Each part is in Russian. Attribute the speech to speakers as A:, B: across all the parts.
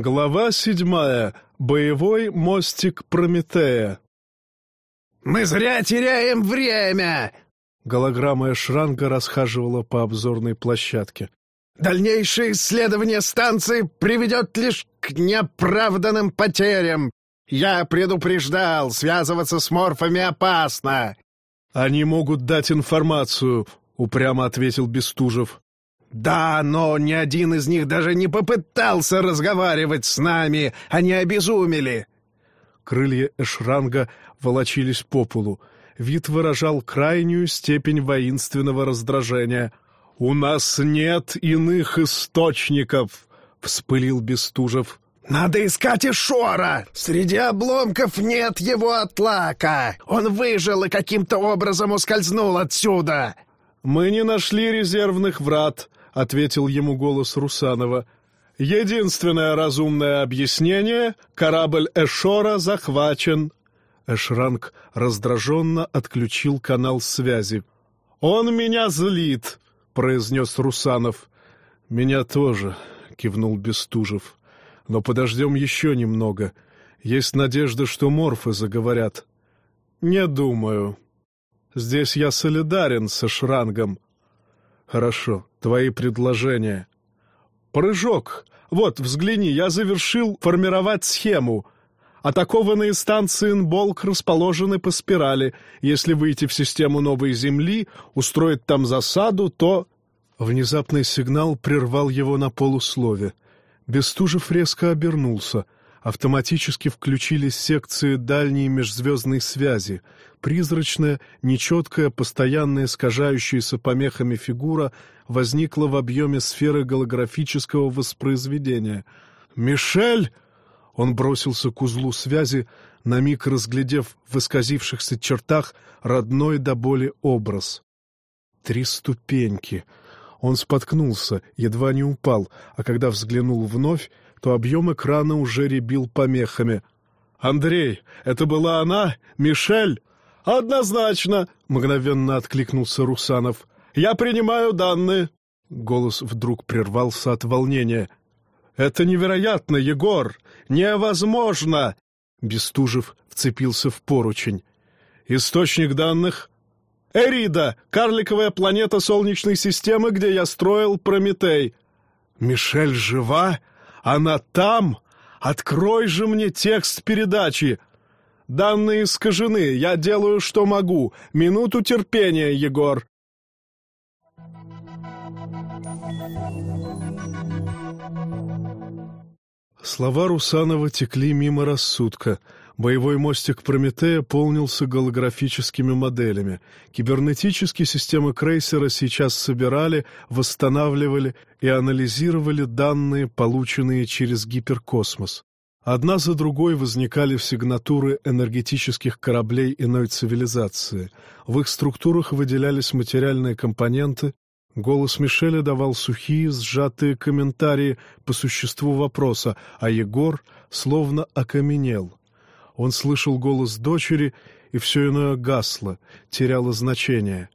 A: Глава седьмая. Боевой мостик Прометея.
B: «Мы зря теряем время!»
A: Голограмма Эшранга расхаживала по обзорной площадке.
B: «Дальнейшее исследование станции приведет лишь к неоправданным потерям. Я предупреждал, связываться с морфами опасно!»
A: «Они могут дать информацию», — упрямо ответил Бестужев.
B: «Да, но ни один из них даже не попытался разговаривать с нами. Они обезумели!»
A: Крылья Эшранга волочились по полу. Вид выражал крайнюю степень воинственного раздражения. «У нас нет иных источников!» — вспылил Бестужев.
B: «Надо искать Ишора! Среди обломков нет его отлака! Он выжил и каким-то образом ускользнул отсюда!»
A: «Мы не нашли резервных врат», — ответил ему голос Русанова. «Единственное разумное объяснение — корабль Эшора захвачен». Эшранг раздраженно отключил канал связи. «Он меня злит», — произнес Русанов. «Меня тоже», — кивнул Бестужев. Но подождем еще немного. Есть надежда, что морфы заговорят. Не думаю. Здесь я солидарен со Шрангом. Хорошо, твои предложения. Прыжок. Вот, взгляни, я завершил формировать схему. Атакованные станции Инболк расположены по спирали. Если выйти в систему новой Земли, устроить там засаду, то... Внезапный сигнал прервал его на полуслове. Бестужев резко обернулся. Автоматически включились секции дальней межзвездной связи. Призрачная, нечеткая, постоянно искажающаяся помехами фигура возникла в объеме сферы голографического воспроизведения. «Мишель!» Он бросился к узлу связи, на миг разглядев в исказившихся чертах родной до боли образ. Три ступеньки — он споткнулся, едва не упал, а когда взглянул вновь, то объем экрана уже ребил помехами. «Андрей, это была она? Мишель?» «Однозначно!» — мгновенно откликнулся Русанов. «Я принимаю данные!» Голос вдруг прервался от волнения. «Это невероятно, Егор! Невозможно!» Бестужев вцепился в поручень. «Источник данных Эрида, карликовая планета Солнечной системы, где я строил Прометей. Мишель жива? Она там? Открой же мне текст передачи. Данные искажены, я делаю, что могу. Минуту терпения, Егор. Слова Русанова текли мимо рассудка — Боевой мостик Прометея полнился голографическими моделями. Кибернетические системы крейсера сейчас собирали, восстанавливали и анализировали данные, полученные через гиперкосмос. Одна за другой возникали в сигнатуры энергетических кораблей иной цивилизации. В их структурах выделялись материальные компоненты. Голос Мишеля давал сухие, сжатые комментарии по существу вопроса, а Егор словно окаменел. Он слышал голос дочери, и все иное гасло, теряло значение.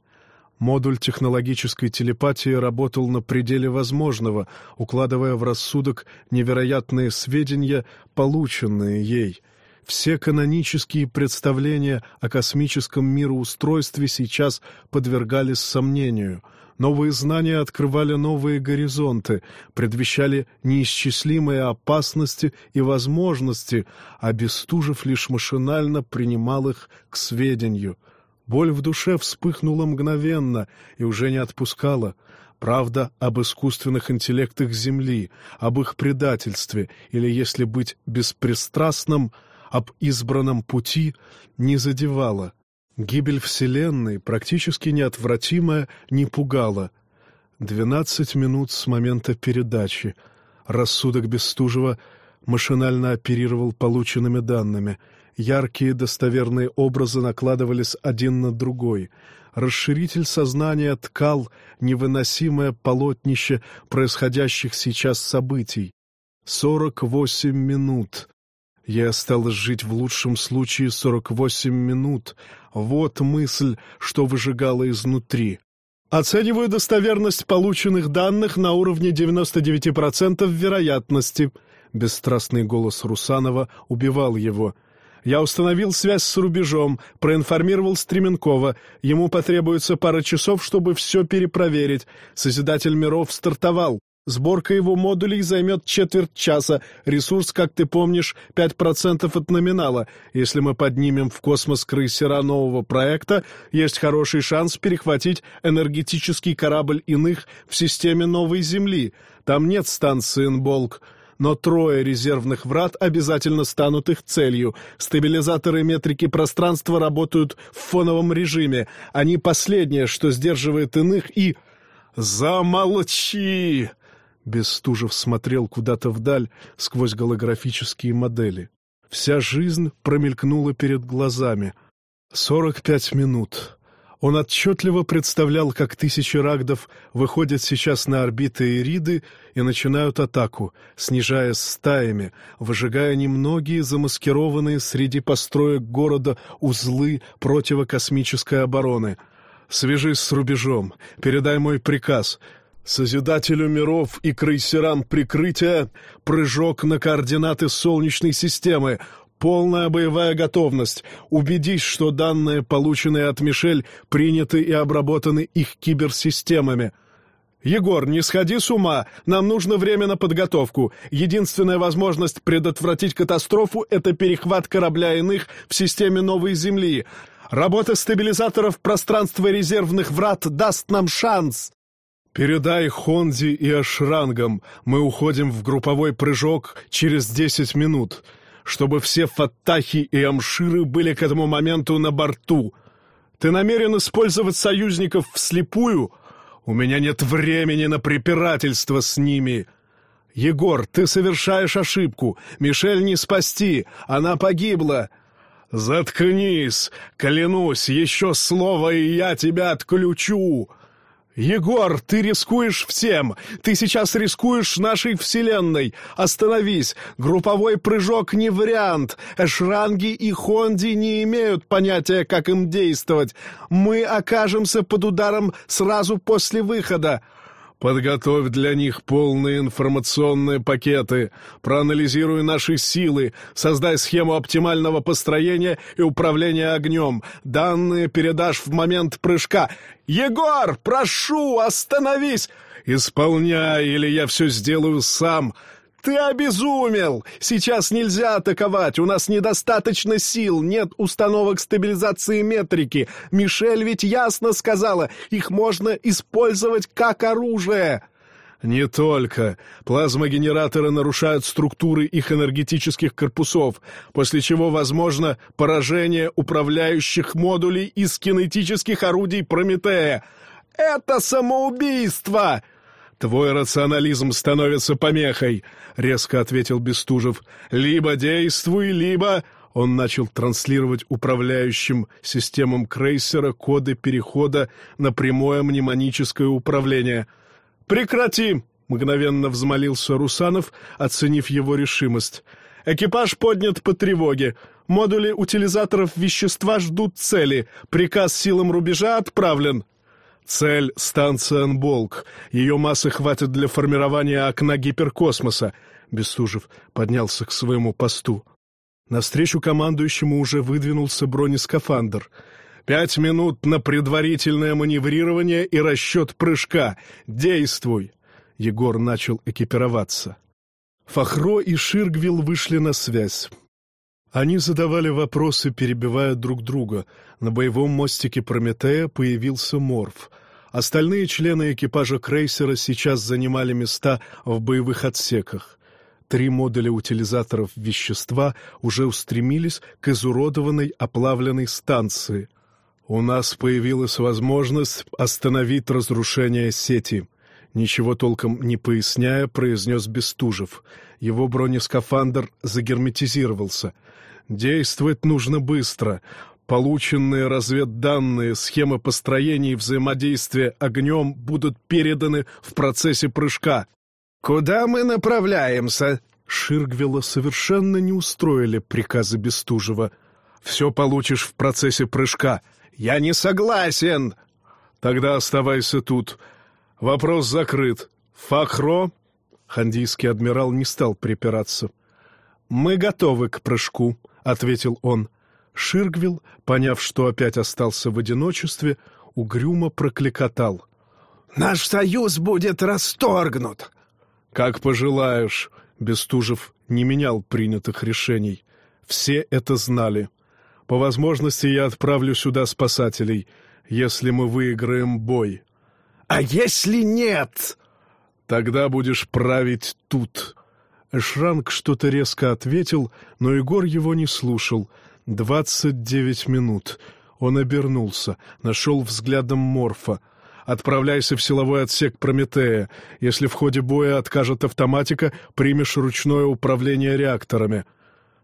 A: Модуль технологической телепатии работал на пределе возможного, укладывая в рассудок невероятные сведения, полученные ей. Все канонические представления о космическом мироустройстве сейчас подвергались сомнению — Новые знания открывали новые горизонты, предвещали неисчислимые опасности и возможности, а Бестужев лишь машинально принимал их к сведению. Боль в душе вспыхнула мгновенно и уже не отпускала. Правда об искусственных интеллектах Земли, об их предательстве, или, если быть беспристрастным, об избранном пути, не задевала. Гибель Вселенной, практически неотвратимая, не пугала. Двенадцать минут с момента передачи. Рассудок Бестужева машинально оперировал полученными данными. Яркие достоверные образы накладывались один на другой. Расширитель сознания ткал невыносимое полотнище происходящих сейчас событий. Сорок восемь минут. Ей осталось жить в лучшем случае сорок восемь минут. Вот мысль, что выжигала изнутри. Оцениваю достоверность полученных данных на уровне 99% вероятности. Бесстрастный голос Русанова убивал его. Я установил связь с рубежом, проинформировал Стременкова. Ему потребуется пара часов, чтобы все перепроверить. Созидатель миров стартовал. Сборка его модулей займет четверть часа. Ресурс, как ты помнишь, 5% от номинала. Если мы поднимем в космос крейсера нового проекта, есть хороший шанс перехватить энергетический корабль иных в системе новой Земли. Там нет станции Инболк но трое резервных врат обязательно станут их целью. Стабилизаторы метрики пространства работают в фоновом режиме. Они последнее, что сдерживает иных и... «Замолчи!» Бестужев смотрел куда-то вдаль сквозь голографические модели. Вся жизнь промелькнула перед глазами. Сорок пять минут. Он отчетливо представлял, как тысячи рагдов выходят сейчас на орбиты Ириды и начинают атаку, снижаясь стаями, выжигая немногие замаскированные среди построек города узлы противокосмической обороны. «Свяжись с рубежом, передай мой приказ», Созидателю миров и крейсерам прикрытия прыжок на координаты Солнечной системы, полная боевая готовность. Убедись, что данные, полученные от Мишель, приняты и обработаны их киберсистемами. «Егор, не сходи с ума! Нам нужно время на подготовку. Единственная возможность предотвратить катастрофу — это перехват корабля иных в системе Новой Земли. Работа стабилизаторов пространства резервных врат даст нам шанс!» «Передай Хонди и Ашрангам, мы уходим в групповой прыжок через десять минут, чтобы все Фаттахи и Амширы были к этому моменту на борту. Ты намерен использовать союзников вслепую? У меня нет времени на препирательство с ними». «Егор, ты совершаешь ошибку. Мишель не спасти. Она погибла». «Заткнись! Клянусь, еще слово, и я тебя отключу!» «Егор, ты рискуешь всем! Ты сейчас рискуешь нашей вселенной! Остановись! Групповой прыжок не вариант! Эшранги и Хонди не имеют понятия, как им действовать! Мы окажемся под ударом сразу после выхода! Подготовь для них полные информационные пакеты, проанализируй наши силы, создай схему оптимального построения и управления огнем. Данные передашь в момент прыжка. «Егор, прошу, остановись!» «Исполняй, или я все сделаю сам!» «Ты обезумел! Сейчас нельзя атаковать, у нас недостаточно сил, нет установок стабилизации метрики. Мишель ведь ясно сказала, их можно использовать как оружие!» «Не только. Плазмогенераторы нарушают структуры их энергетических корпусов, после чего возможно поражение управляющих модулей из кинетических орудий Прометея. Это самоубийство!» «Твой рационализм становится помехой», — резко ответил Бестужев. «Либо действуй, либо...» Он начал транслировать управляющим системам крейсера коды перехода на прямое мнемоническое управление. «Прекрати!» — мгновенно взмолился Русанов, оценив его решимость. «Экипаж поднят по тревоге. Модули утилизаторов вещества ждут цели. Приказ силам рубежа отправлен». Цель — станция Анболк. Ее массы хватит для формирования окна гиперкосмоса. Бестужев поднялся к своему посту. Навстречу командующему уже выдвинулся бронескафандр. «Пять минут на предварительное маневрирование и расчет прыжка. Действуй!» Егор начал экипироваться. Фахро и Ширгвил вышли на связь. Они задавали вопросы, перебивая друг друга. На боевом мостике Прометея появился Морф. Остальные члены экипажа крейсера сейчас занимали места в боевых отсеках. Три модуля утилизаторов вещества уже устремились к изуродованной оплавленной станции. «У нас появилась возможность остановить разрушение сети», Ничего толком не поясняя, произнес Бестужев. Его бронескафандр загерметизировался. Действовать нужно быстро. Полученные разведданные, схемы построения и взаимодействия огнем будут переданы в процессе прыжка. «Куда мы направляемся?» Ширгвела совершенно не устроили приказы Бестужева. «Все получишь в процессе прыжка». «Я не согласен!» «Тогда оставайся тут. Вопрос закрыт. Фахро?» Хандийский адмирал не стал припираться. «Мы готовы к прыжку», — ответил он. Ширгвилл, поняв, что опять остался в одиночестве, угрюмо прокликотал.
B: «Наш союз будет расторгнут!»
A: «Как пожелаешь», — Бестужев не менял принятых решений. Все это знали. «По возможности я отправлю сюда спасателей, если мы выиграем бой».
B: «А если нет?»
A: «Тогда будешь править тут». Эшранг что-то резко ответил, но Егор его не слушал. «Двадцать девять минут». Он обернулся, нашел взглядом Морфа. «Отправляйся в силовой отсек Прометея. Если в ходе боя откажет автоматика, примешь ручное управление реакторами».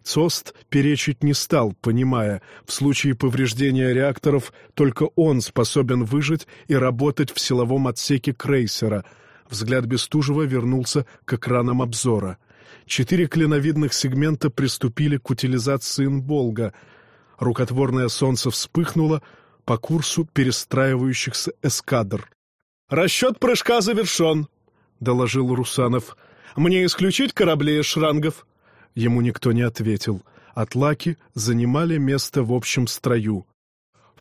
A: Цост перечить не стал, понимая, в случае повреждения реакторов только он способен выжить и работать в силовом отсеке крейсера. Взгляд Бестужева вернулся к экранам обзора. Четыре клиновидных сегмента приступили к утилизации инболга. Рукотворное солнце вспыхнуло по курсу перестраивающихся эскадр. «Расчет прыжка завершен», — доложил Русанов. «Мне исключить корабли шрангов?» Ему никто не ответил. Атлаки занимали место в общем строю.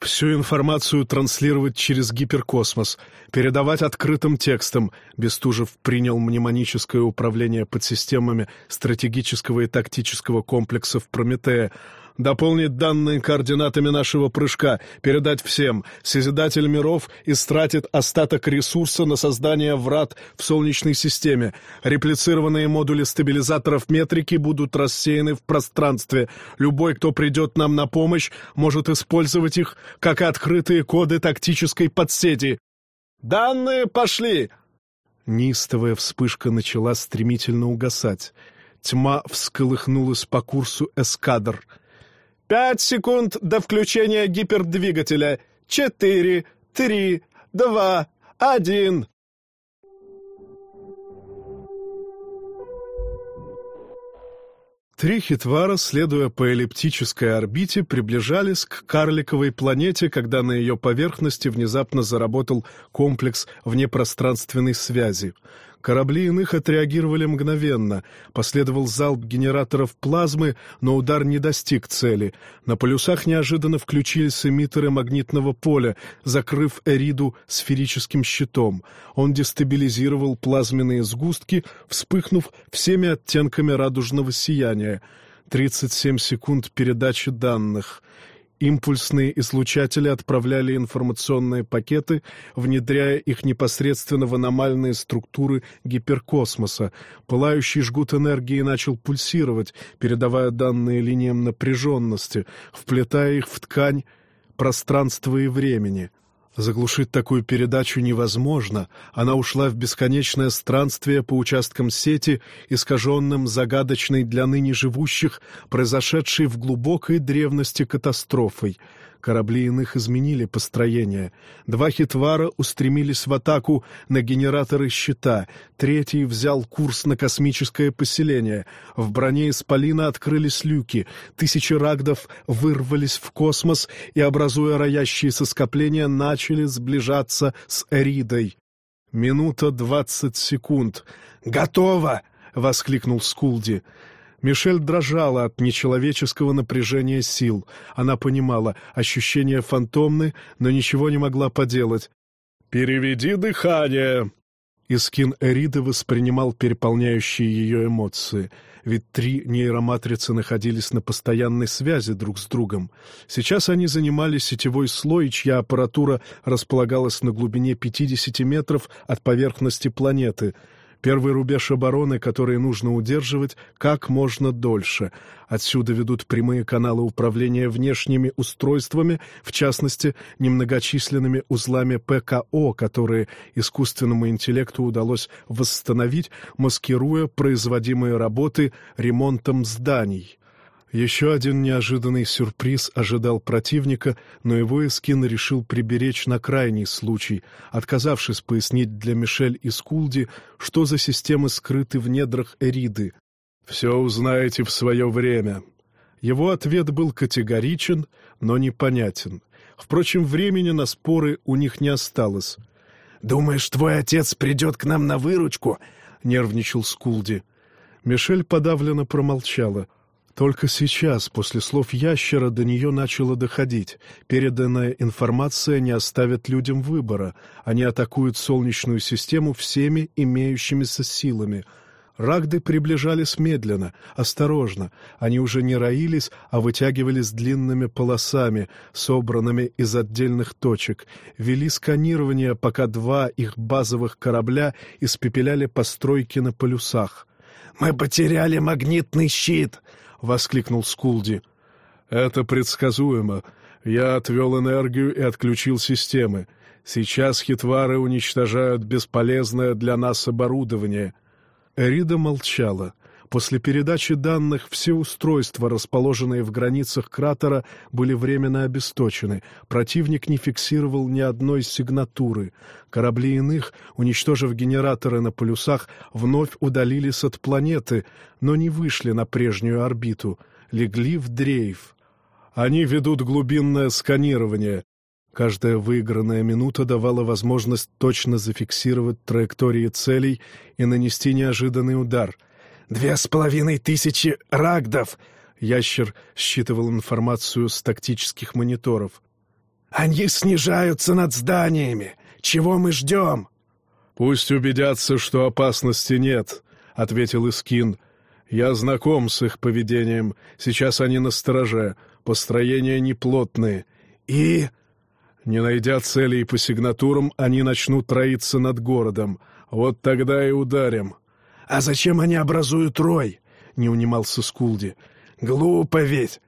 A: Всю информацию транслировать через гиперкосмос, передавать открытым текстом. Бестужев принял мнемоническое управление подсистемами стратегического и тактического комплексов «Прометея», дополнить данные координатами нашего прыжка, передать всем. Созидатель миров истратит остаток ресурса на создание врат в Солнечной системе. Реплицированные модули стабилизаторов метрики будут рассеяны в пространстве. Любой, кто придет нам на помощь, может использовать их как открытые коды тактической подсети. «Данные пошли!» Нистовая вспышка начала стремительно угасать. Тьма всколыхнулась по курсу эскадр — Пять секунд до включения гипердвигателя. Четыре, три, два, один. Три хитвара, следуя по эллиптической орбите, приближались к карликовой планете, когда на ее поверхности внезапно заработал комплекс внепространственной связи. Корабли иных отреагировали мгновенно. Последовал залп генераторов плазмы, но удар не достиг цели. На полюсах неожиданно включились эмиттеры магнитного поля, закрыв Эриду сферическим щитом. Он дестабилизировал плазменные сгустки, вспыхнув всеми оттенками радужного сияния. 37 секунд передачи данных. Импульсные излучатели отправляли информационные пакеты, внедряя их непосредственно в аномальные структуры гиперкосмоса. Пылающий жгут энергии начал пульсировать, передавая данные линиям напряженности, вплетая их в ткань пространства и времени. Заглушить такую передачу невозможно. Она ушла в бесконечное странствие по участкам сети, искаженным загадочной для ныне живущих, произошедшей в глубокой древности катастрофой — Корабли иных изменили построение. Два хитвара устремились в атаку на генераторы щита. Третий взял курс на космическое поселение. В броне Исполина открылись люки. Тысячи рагдов вырвались в космос и, образуя роящиеся скопления, начали сближаться с Эридой. Минута двадцать секунд. «Готово!» — воскликнул Скулди. Мишель дрожала от нечеловеческого напряжения сил. Она понимала, ощущения фантомны, но ничего не могла поделать. «Переведи дыхание!» Искин Эриды воспринимал переполняющие ее эмоции, ведь три нейроматрицы находились на постоянной связи друг с другом. Сейчас они занимали сетевой слой, чья аппаратура располагалась на глубине 50 метров от поверхности планеты — Первый рубеж обороны, который нужно удерживать как можно дольше. Отсюда ведут прямые каналы управления внешними устройствами, в частности, немногочисленными узлами ПКО, которые искусственному интеллекту удалось восстановить, маскируя производимые работы ремонтом зданий. Еще один неожиданный сюрприз ожидал противника, но его Эскин решил приберечь на крайний случай, отказавшись пояснить для Мишель и Скулди, что за системы скрыты в недрах Эриды. «Все узнаете в свое время». Его ответ был категоричен, но непонятен. Впрочем, времени на споры у них не осталось.
B: «Думаешь, твой отец придет к нам на выручку?»
A: — нервничал Скулди. Мишель подавленно промолчала. Только сейчас, после слов ящера, до нее начало доходить. Переданная информация не оставит людям выбора. Они атакуют Солнечную систему всеми имеющимися силами — Рагды приближались медленно, осторожно. Они уже не роились, а вытягивались длинными полосами, собранными из отдельных точек. Вели сканирование, пока два их базовых корабля испепеляли постройки на полюсах.
B: «Мы потеряли магнитный щит!» — воскликнул Скулди.
A: «Это предсказуемо. Я отвел энергию и отключил системы. Сейчас хитвары уничтожают бесполезное для нас оборудование». Эрида молчала. После передачи данных все устройства, расположенные в границах кратера, были временно обесточены. Противник не фиксировал ни одной сигнатуры. Корабли иных, уничтожив генераторы на полюсах, вновь удалились от планеты, но не вышли на прежнюю орбиту. Легли в дрейф. Они ведут глубинное сканирование. Каждая выигранная минута давала возможность точно зафиксировать траектории целей и нанести неожиданный удар.
B: «Две с половиной тысячи рагдов!»
A: Ящер считывал информацию с тактических мониторов.
B: «Они снижаются над зданиями! Чего мы ждем?»
A: «Пусть убедятся, что опасности нет», — ответил Искин. «Я знаком с их поведением. Сейчас они на стороже. Построения неплотные.
B: И...»
A: Не найдя целей по сигнатурам, они начнут троиться над городом. Вот тогда и ударим.
B: — А зачем они образуют рой? — не унимался Скулди. — Глупо ведь.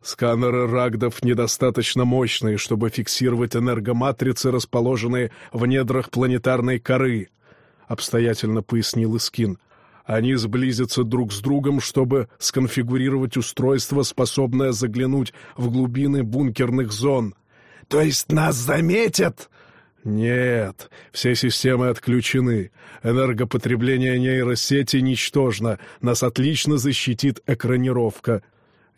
A: Сканеры рагдов недостаточно мощные, чтобы фиксировать энергоматрицы, расположенные в недрах планетарной коры, — обстоятельно пояснил Искин. Они сблизятся друг с другом, чтобы сконфигурировать устройство, способное заглянуть в глубины бункерных зон —
B: то есть нас заметят?
A: Нет, все системы отключены. Энергопотребление нейросети ничтожно. Нас отлично защитит экранировка.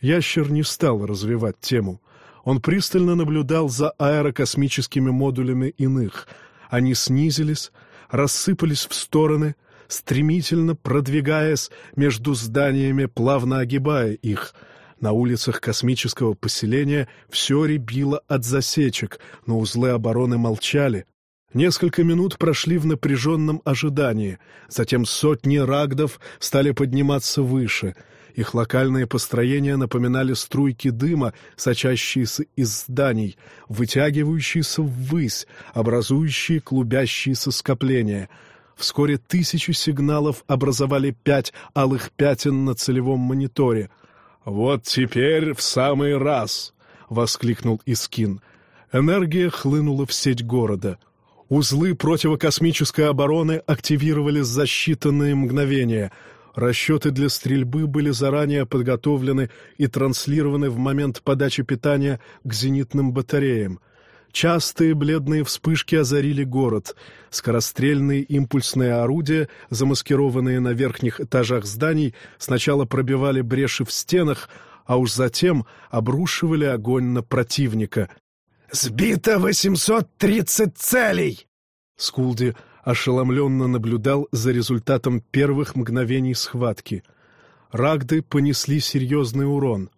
A: Ящер не стал развивать тему. Он пристально наблюдал за аэрокосмическими модулями иных. Они снизились, рассыпались в стороны, стремительно продвигаясь между зданиями, плавно огибая их — на улицах космического поселения все ребило от засечек, но узлы обороны молчали. Несколько минут прошли в напряженном ожидании, затем сотни рагдов стали подниматься выше. Их локальные построения напоминали струйки дыма, сочащиеся из зданий, вытягивающиеся ввысь, образующие клубящиеся скопления — Вскоре тысячу сигналов образовали пять алых пятен на целевом мониторе — «Вот теперь в самый раз!» — воскликнул Искин. Энергия хлынула в сеть города. Узлы противокосмической обороны активировались за считанные мгновения. Расчеты для стрельбы были заранее подготовлены и транслированы в момент подачи питания к зенитным батареям — Частые бледные вспышки озарили город. Скорострельные импульсные орудия, замаскированные на верхних этажах зданий, сначала пробивали бреши в стенах, а уж затем обрушивали огонь на противника.
B: «Сбито 830 целей!»
A: Скулди ошеломленно наблюдал за результатом первых мгновений схватки. Рагды понесли серьезный урон.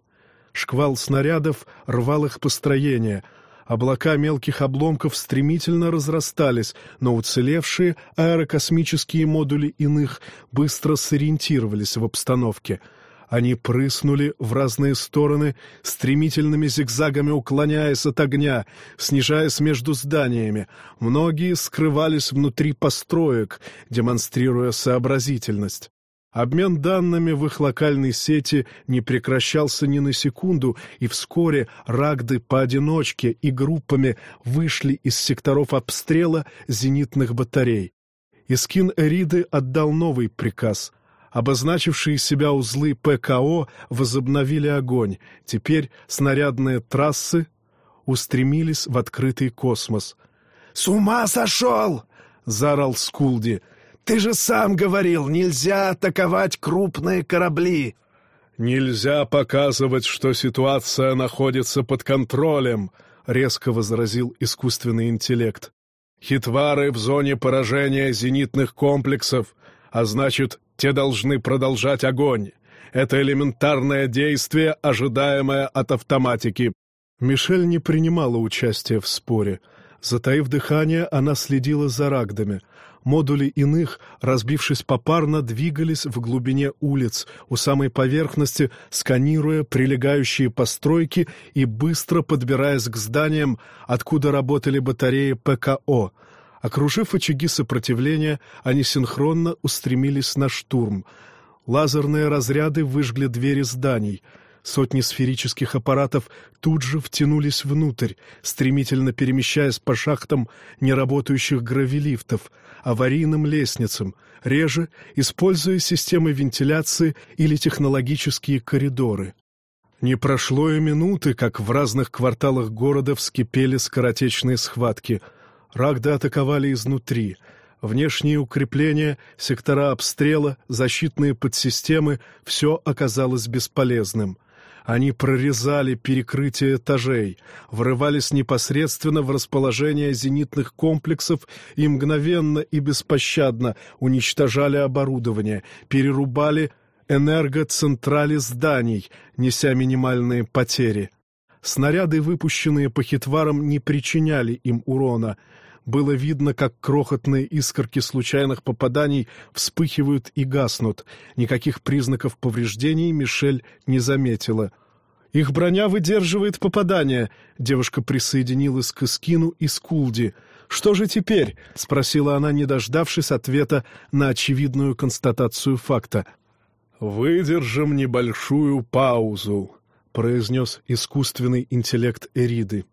A: Шквал снарядов рвал их построение — Облака мелких обломков стремительно разрастались, но уцелевшие аэрокосмические модули иных быстро сориентировались в обстановке. Они прыснули в разные стороны, стремительными зигзагами уклоняясь от огня, снижаясь между зданиями. Многие скрывались внутри построек, демонстрируя сообразительность. Обмен данными в их локальной сети не прекращался ни на секунду, и вскоре рагды поодиночке и группами вышли из секторов обстрела зенитных батарей. Искин Эриды отдал новый приказ. Обозначившие себя узлы ПКО возобновили огонь. Теперь снарядные трассы устремились в открытый космос.
B: «С ума сошел!» — заорал Скулди — ты же сам говорил, нельзя атаковать крупные корабли.
A: Нельзя показывать, что ситуация находится под контролем, резко возразил искусственный интеллект. Хитвары в зоне поражения зенитных комплексов. а значит, те должны продолжать огонь. Это элементарное действие, ожидаемое от автоматики». Мишель не принимала участия в споре. Затаив дыхание, она следила за рагдами. Модули иных, разбившись попарно, двигались в глубине улиц, у самой поверхности, сканируя прилегающие постройки и быстро подбираясь к зданиям, откуда работали батареи ПКО. Окружив очаги сопротивления, они синхронно устремились на штурм. Лазерные разряды выжгли двери зданий — Сотни сферических аппаратов тут же втянулись внутрь, стремительно перемещаясь по шахтам неработающих гравилифтов, аварийным лестницам, реже используя системы вентиляции или технологические коридоры. Не прошло и минуты, как в разных кварталах города вскипели скоротечные схватки. Рагды атаковали изнутри. Внешние укрепления, сектора обстрела, защитные подсистемы — все оказалось бесполезным — они прорезали перекрытие этажей, врывались непосредственно в расположение зенитных комплексов и мгновенно и беспощадно уничтожали оборудование, перерубали энергоцентрали зданий, неся минимальные потери. Снаряды, выпущенные по хитварам, не причиняли им урона. Было видно, как крохотные искорки случайных попаданий вспыхивают и гаснут. Никаких признаков повреждений Мишель не заметила. «Их броня выдерживает попадания», — девушка присоединилась к Искину и Скулди. «Что же теперь?» — спросила она, не дождавшись ответа на очевидную констатацию факта. «Выдержим небольшую паузу», — произнес искусственный интеллект Эриды.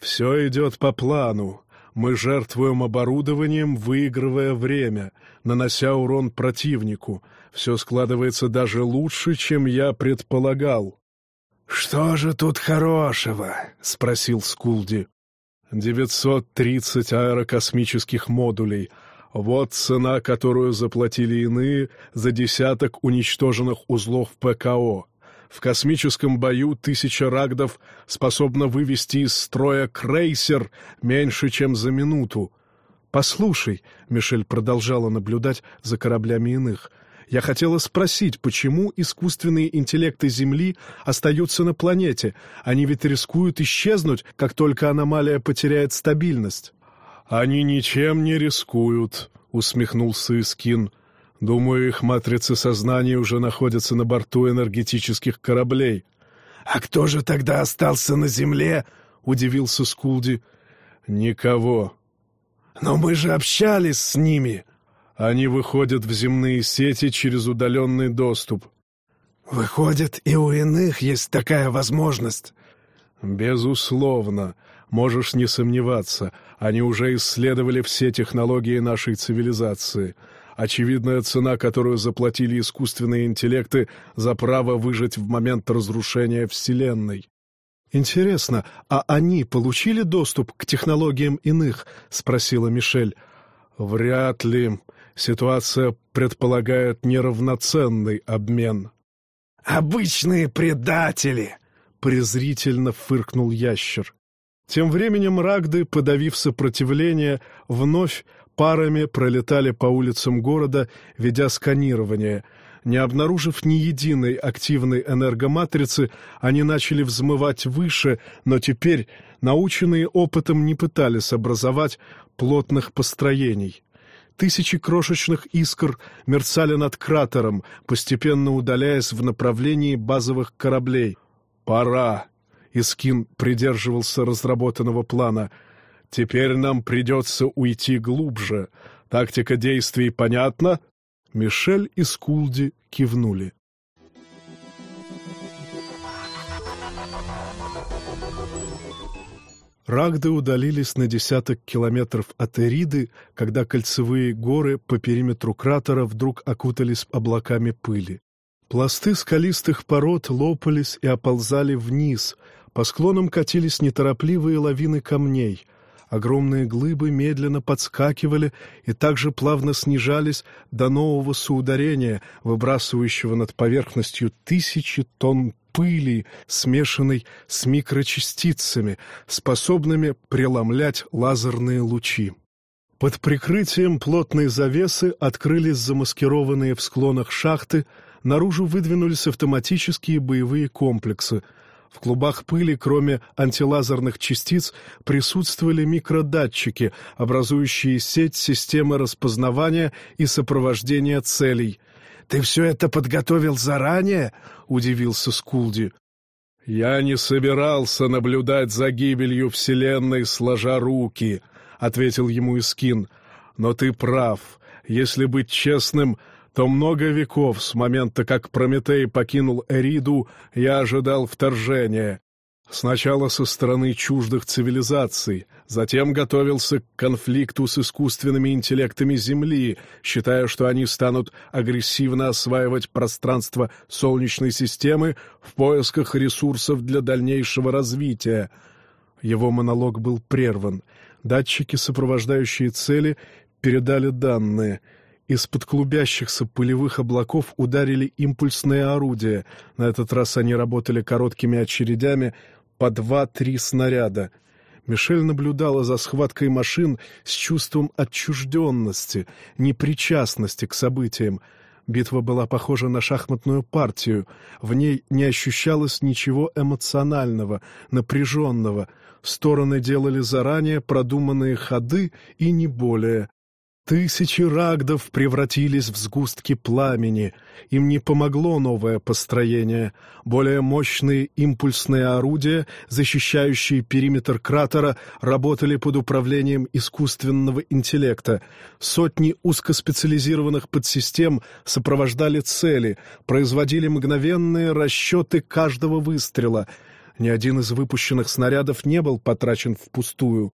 A: «Все идет по плану. Мы жертвуем оборудованием, выигрывая время, нанося урон противнику. Все складывается даже лучше, чем я предполагал».
B: «Что же тут хорошего?» — спросил Скулди.
A: «Девятьсот тридцать аэрокосмических модулей. Вот цена, которую заплатили иные за десяток уничтоженных узлов ПКО. В космическом бою тысяча рагдов способна вывести из строя крейсер меньше, чем за минуту. «Послушай», — Мишель продолжала наблюдать за кораблями иных, — я хотела спросить, почему искусственные интеллекты Земли остаются на планете? Они ведь рискуют исчезнуть, как только аномалия потеряет стабильность. «Они ничем не рискуют», — усмехнулся Искин. «Думаю, их матрицы сознания уже находятся на борту энергетических кораблей».
B: «А кто же тогда остался на Земле?» — удивился Скулди.
A: «Никого».
B: «Но мы же общались с ними».
A: Они выходят в земные сети через удаленный доступ.
B: Выходит, и у иных есть такая возможность.
A: Безусловно. Можешь не сомневаться. Они уже исследовали все технологии нашей цивилизации. Очевидная цена, которую заплатили искусственные интеллекты за право выжить в момент разрушения Вселенной. «Интересно, а они получили доступ к технологиям иных?» — спросила Мишель. «Вряд ли. Ситуация предполагает неравноценный обмен.
B: «Обычные предатели!» — презрительно фыркнул ящер.
A: Тем временем рагды, подавив сопротивление, вновь парами пролетали по улицам города, ведя сканирование. Не обнаружив ни единой активной энергоматрицы, они начали взмывать выше, но теперь, наученные опытом, не пытались образовать плотных построений. Тысячи крошечных искр мерцали над кратером, постепенно удаляясь в направлении базовых кораблей. «Пора!» — Искин придерживался разработанного плана. «Теперь нам придется уйти глубже. Тактика действий понятна?» Мишель и Скулди кивнули. Рагды удалились на десяток километров от Эриды, когда кольцевые горы по периметру кратера вдруг окутались облаками пыли. Пласты скалистых пород лопались и оползали вниз, по склонам катились неторопливые лавины камней. Огромные глыбы медленно подскакивали и также плавно снижались до нового соударения, выбрасывающего над поверхностью тысячи тонн пыли, смешанной с микрочастицами, способными преломлять лазерные лучи. Под прикрытием плотной завесы открылись замаскированные в склонах шахты, наружу выдвинулись автоматические боевые комплексы. В клубах пыли, кроме антилазерных частиц, присутствовали микродатчики, образующие сеть системы распознавания и сопровождения целей.
B: «Ты все это подготовил заранее?» — удивился Скулди.
A: «Я не собирался наблюдать за гибелью Вселенной, сложа руки», — ответил ему Искин. «Но ты прав. Если быть честным, то много веков с момента, как Прометей покинул Эриду, я ожидал вторжения. Сначала со стороны чуждых цивилизаций, затем готовился к конфликту с искусственными интеллектами Земли, считая, что они станут агрессивно осваивать пространство Солнечной системы в поисках ресурсов для дальнейшего развития. Его монолог был прерван. Датчики, сопровождающие цели, передали данные — из-под клубящихся пылевых облаков ударили импульсные орудия. На этот раз они работали короткими очередями по два-три снаряда. Мишель наблюдала за схваткой машин с чувством отчужденности, непричастности к событиям. Битва была похожа на шахматную партию. В ней не ощущалось ничего эмоционального, напряженного. Стороны делали заранее продуманные ходы и не более. Тысячи рагдов превратились в сгустки пламени. Им не помогло новое построение. Более мощные импульсные орудия, защищающие периметр кратера, работали под управлением искусственного интеллекта. Сотни узкоспециализированных подсистем сопровождали цели, производили мгновенные расчеты каждого выстрела. Ни один из выпущенных снарядов не был потрачен впустую.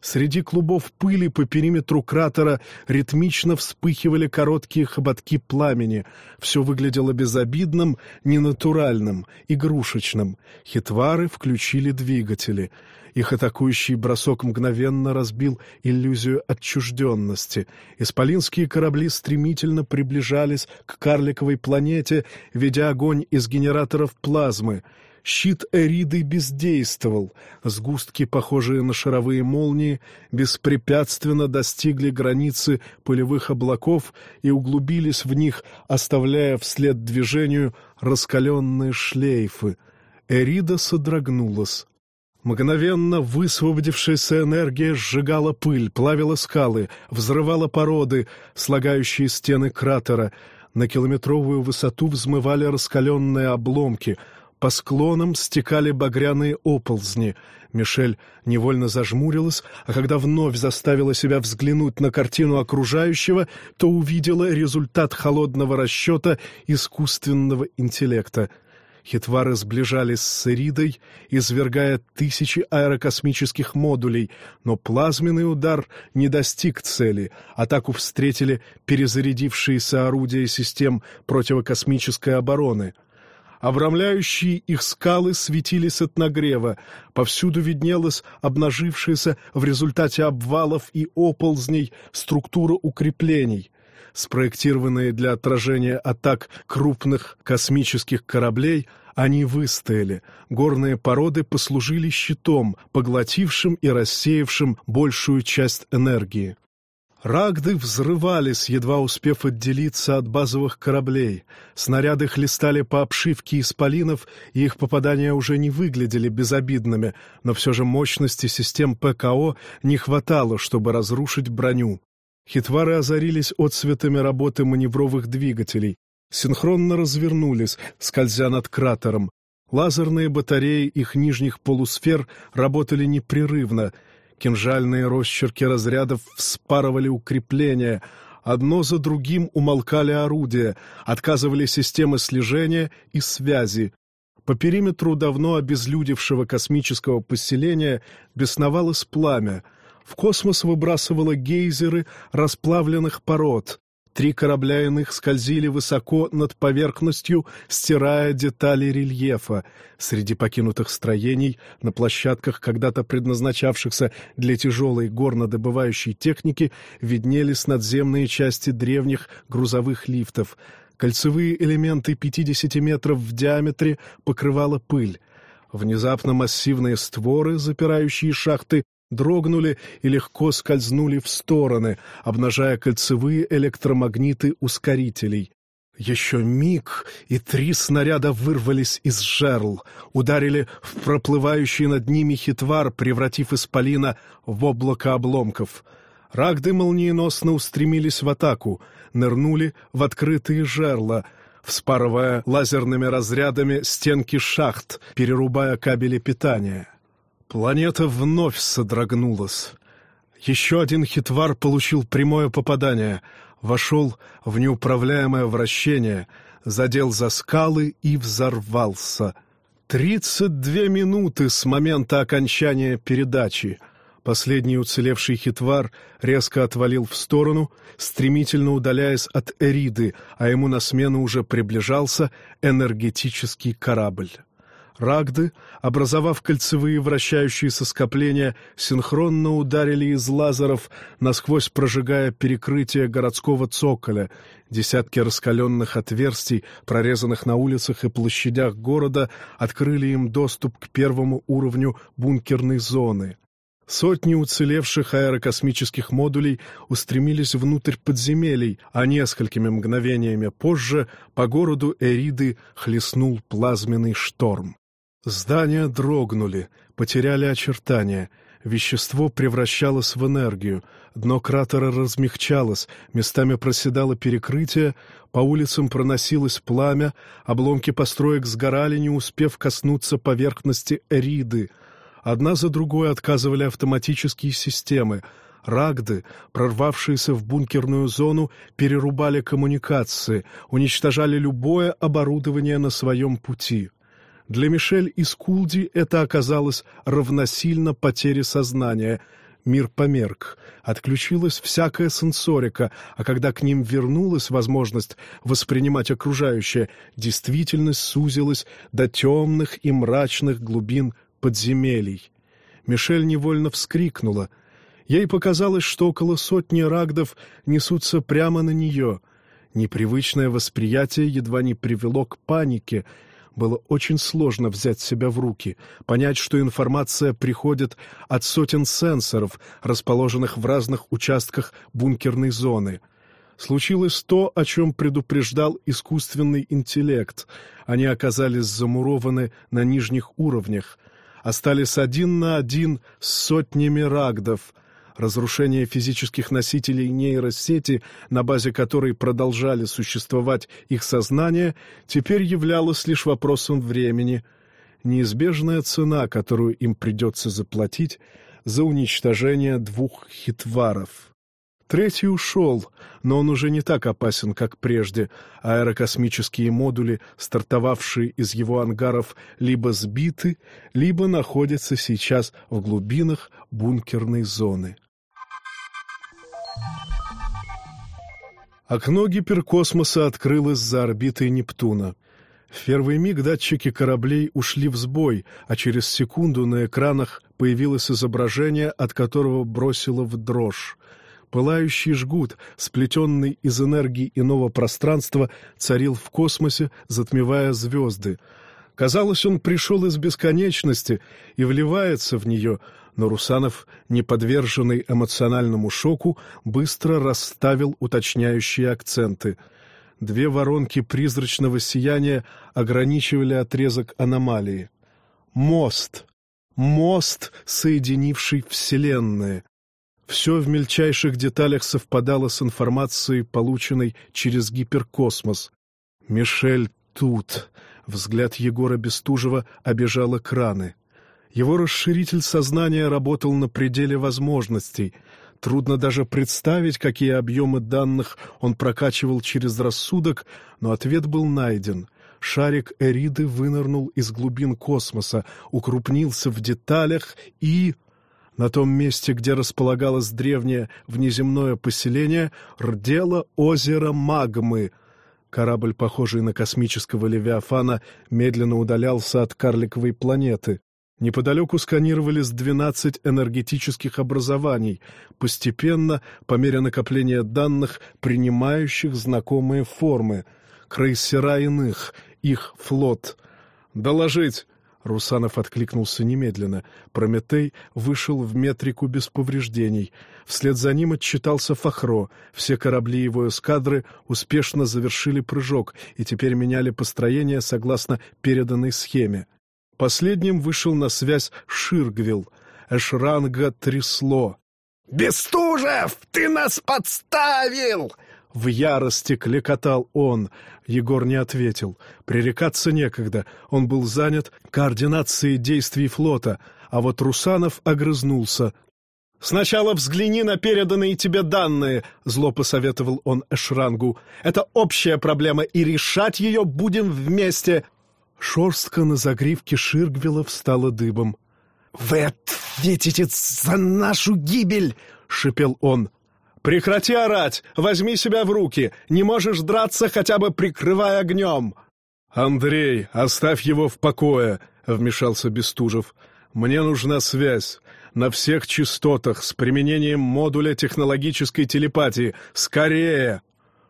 A: Среди клубов пыли по периметру кратера ритмично вспыхивали короткие хоботки пламени. Все выглядело безобидным, ненатуральным, игрушечным. Хитвары включили двигатели. Их атакующий бросок мгновенно разбил иллюзию отчужденности. Исполинские корабли стремительно приближались к карликовой планете, ведя огонь из генераторов плазмы — Щит Эриды бездействовал. Сгустки, похожие на шаровые молнии, беспрепятственно достигли границы пылевых облаков и углубились в них, оставляя вслед движению раскаленные шлейфы. Эрида содрогнулась. Мгновенно высвободившаяся энергия сжигала пыль, плавила скалы, взрывала породы, слагающие стены кратера. На километровую высоту взмывали раскаленные обломки — по склонам стекали багряные оползни. Мишель невольно зажмурилась, а когда вновь заставила себя взглянуть на картину окружающего, то увидела результат холодного расчета искусственного интеллекта. Хитвары сближались с Эридой, извергая тысячи аэрокосмических модулей, но плазменный удар не достиг цели. Атаку встретили перезарядившиеся орудия систем противокосмической обороны — Обрамляющие их скалы светились от нагрева, повсюду виднелась обнажившаяся в результате обвалов и оползней структура укреплений. Спроектированные для отражения атак крупных космических кораблей, они выстояли. Горные породы послужили щитом, поглотившим и рассеявшим большую часть энергии. Рагды взрывались, едва успев отделиться от базовых кораблей. Снаряды хлестали по обшивке исполинов, и их попадания уже не выглядели безобидными, но все же мощности систем ПКО не хватало, чтобы разрушить броню. Хитвары озарились отцветами работы маневровых двигателей, синхронно развернулись, скользя над кратером. Лазерные батареи их нижних полусфер работали непрерывно — Кинжальные росчерки разрядов вспарывали укрепления, одно за другим умолкали орудия, отказывали системы слежения и связи. По периметру давно обезлюдевшего космического поселения бесновалось пламя. В космос выбрасывало гейзеры расплавленных пород. Три корабля иных скользили высоко над поверхностью, стирая детали рельефа. Среди покинутых строений, на площадках, когда-то предназначавшихся для тяжелой горнодобывающей техники, виднелись надземные части древних грузовых лифтов. Кольцевые элементы 50 метров в диаметре покрывала пыль. Внезапно массивные створы, запирающие шахты, дрогнули и легко скользнули в стороны, обнажая кольцевые электромагниты ускорителей. Еще миг, и три снаряда вырвались из жерл, ударили в проплывающий над ними хитвар, превратив исполина в облако обломков. Рагды молниеносно устремились в атаку, нырнули в открытые жерла, вспарывая лазерными разрядами стенки шахт, перерубая кабели питания. Планета вновь содрогнулась. Еще один хитвар получил прямое попадание, вошел в неуправляемое вращение, задел за скалы и взорвался. Тридцать две минуты с момента окончания передачи. Последний уцелевший хитвар резко отвалил в сторону, стремительно удаляясь от Эриды, а ему на смену уже приближался энергетический корабль. Рагды, образовав кольцевые вращающиеся скопления, синхронно ударили из лазеров, насквозь прожигая перекрытие городского цоколя. Десятки раскаленных отверстий, прорезанных на улицах и площадях города, открыли им доступ к первому уровню бункерной зоны. Сотни уцелевших аэрокосмических модулей устремились внутрь подземелий, а несколькими мгновениями позже по городу Эриды хлестнул плазменный шторм. Здания дрогнули, потеряли очертания. Вещество превращалось в энергию. Дно кратера размягчалось, местами проседало перекрытие, по улицам проносилось пламя, обломки построек сгорали, не успев коснуться поверхности Эриды. Одна за другой отказывали автоматические системы. Рагды, прорвавшиеся в бункерную зону, перерубали коммуникации, уничтожали любое оборудование на своем пути. Для Мишель и Скулди это оказалось равносильно потере сознания. Мир померк, отключилась всякая сенсорика, а когда к ним вернулась возможность воспринимать окружающее, действительность сузилась до темных и мрачных глубин подземелий. Мишель невольно вскрикнула. Ей показалось, что около сотни рагдов несутся прямо на нее. Непривычное восприятие едва не привело к панике — было очень сложно взять себя в руки, понять, что информация приходит от сотен сенсоров, расположенных в разных участках бункерной зоны. Случилось то, о чем предупреждал искусственный интеллект. Они оказались замурованы на нижних уровнях, остались один на один с сотнями рагдов — Разрушение физических носителей нейросети, на базе которой продолжали существовать их сознания, теперь являлось лишь вопросом времени. Неизбежная цена, которую им придется заплатить за уничтожение двух хитваров. Третий ушел, но он уже не так опасен, как прежде. Аэрокосмические модули, стартовавшие из его ангаров, либо сбиты, либо находятся сейчас в глубинах бункерной зоны. Окно гиперкосмоса открылось за орбитой Нептуна. В первый миг датчики кораблей ушли в сбой, а через секунду на экранах появилось изображение, от которого бросило в дрожь. Пылающий жгут, сплетенный из энергии иного пространства, царил в космосе, затмевая звезды. Казалось, он пришел из бесконечности и вливается в нее, но Русанов, не подверженный эмоциональному шоку, быстро расставил уточняющие акценты. Две воронки призрачного сияния ограничивали отрезок аномалии. Мост. Мост, соединивший Вселенные. Все в мельчайших деталях совпадало с информацией, полученной через гиперкосмос. «Мишель тут!» Взгляд Егора Бестужева обежал экраны. Его расширитель сознания работал на пределе возможностей. Трудно даже представить, какие объемы данных он прокачивал через рассудок, но ответ был найден. Шарик Эриды вынырнул из глубин космоса, укрупнился в деталях и... На том месте, где располагалось древнее внеземное поселение, рдело озеро магмы. Корабль, похожий на космического левиафана, медленно удалялся от карликовой планеты. Неподалеку сканировались двенадцать энергетических образований, постепенно, по мере накопления данных, принимающих знакомые формы. Крейсера иных, их флот. «Доложить! Русанов откликнулся немедленно. Прометей вышел в метрику без повреждений. Вслед за ним отчитался Фахро. Все корабли его эскадры успешно завершили прыжок и теперь меняли построение согласно переданной схеме. Последним вышел на связь Ширгвилл. Эшранга трясло.
B: «Бестужев, ты нас подставил!»
A: В ярости клекотал он. Егор не ответил. Пререкаться некогда. Он был занят координацией действий флота, а вот Русанов огрызнулся. «Сначала взгляни на переданные тебе данные», — зло посоветовал он Эшрангу. «Это общая проблема, и решать ее будем вместе». Шорстка на загривке Ширгвела встала дыбом.
B: «Вы ответите за нашу гибель!» — шипел он.
A: «Прекрати орать! Возьми себя в руки! Не можешь драться, хотя бы прикрывая огнем!» «Андрей, оставь его в покое!» — вмешался Бестужев. «Мне нужна связь. На всех частотах, с применением модуля технологической телепатии. Скорее!»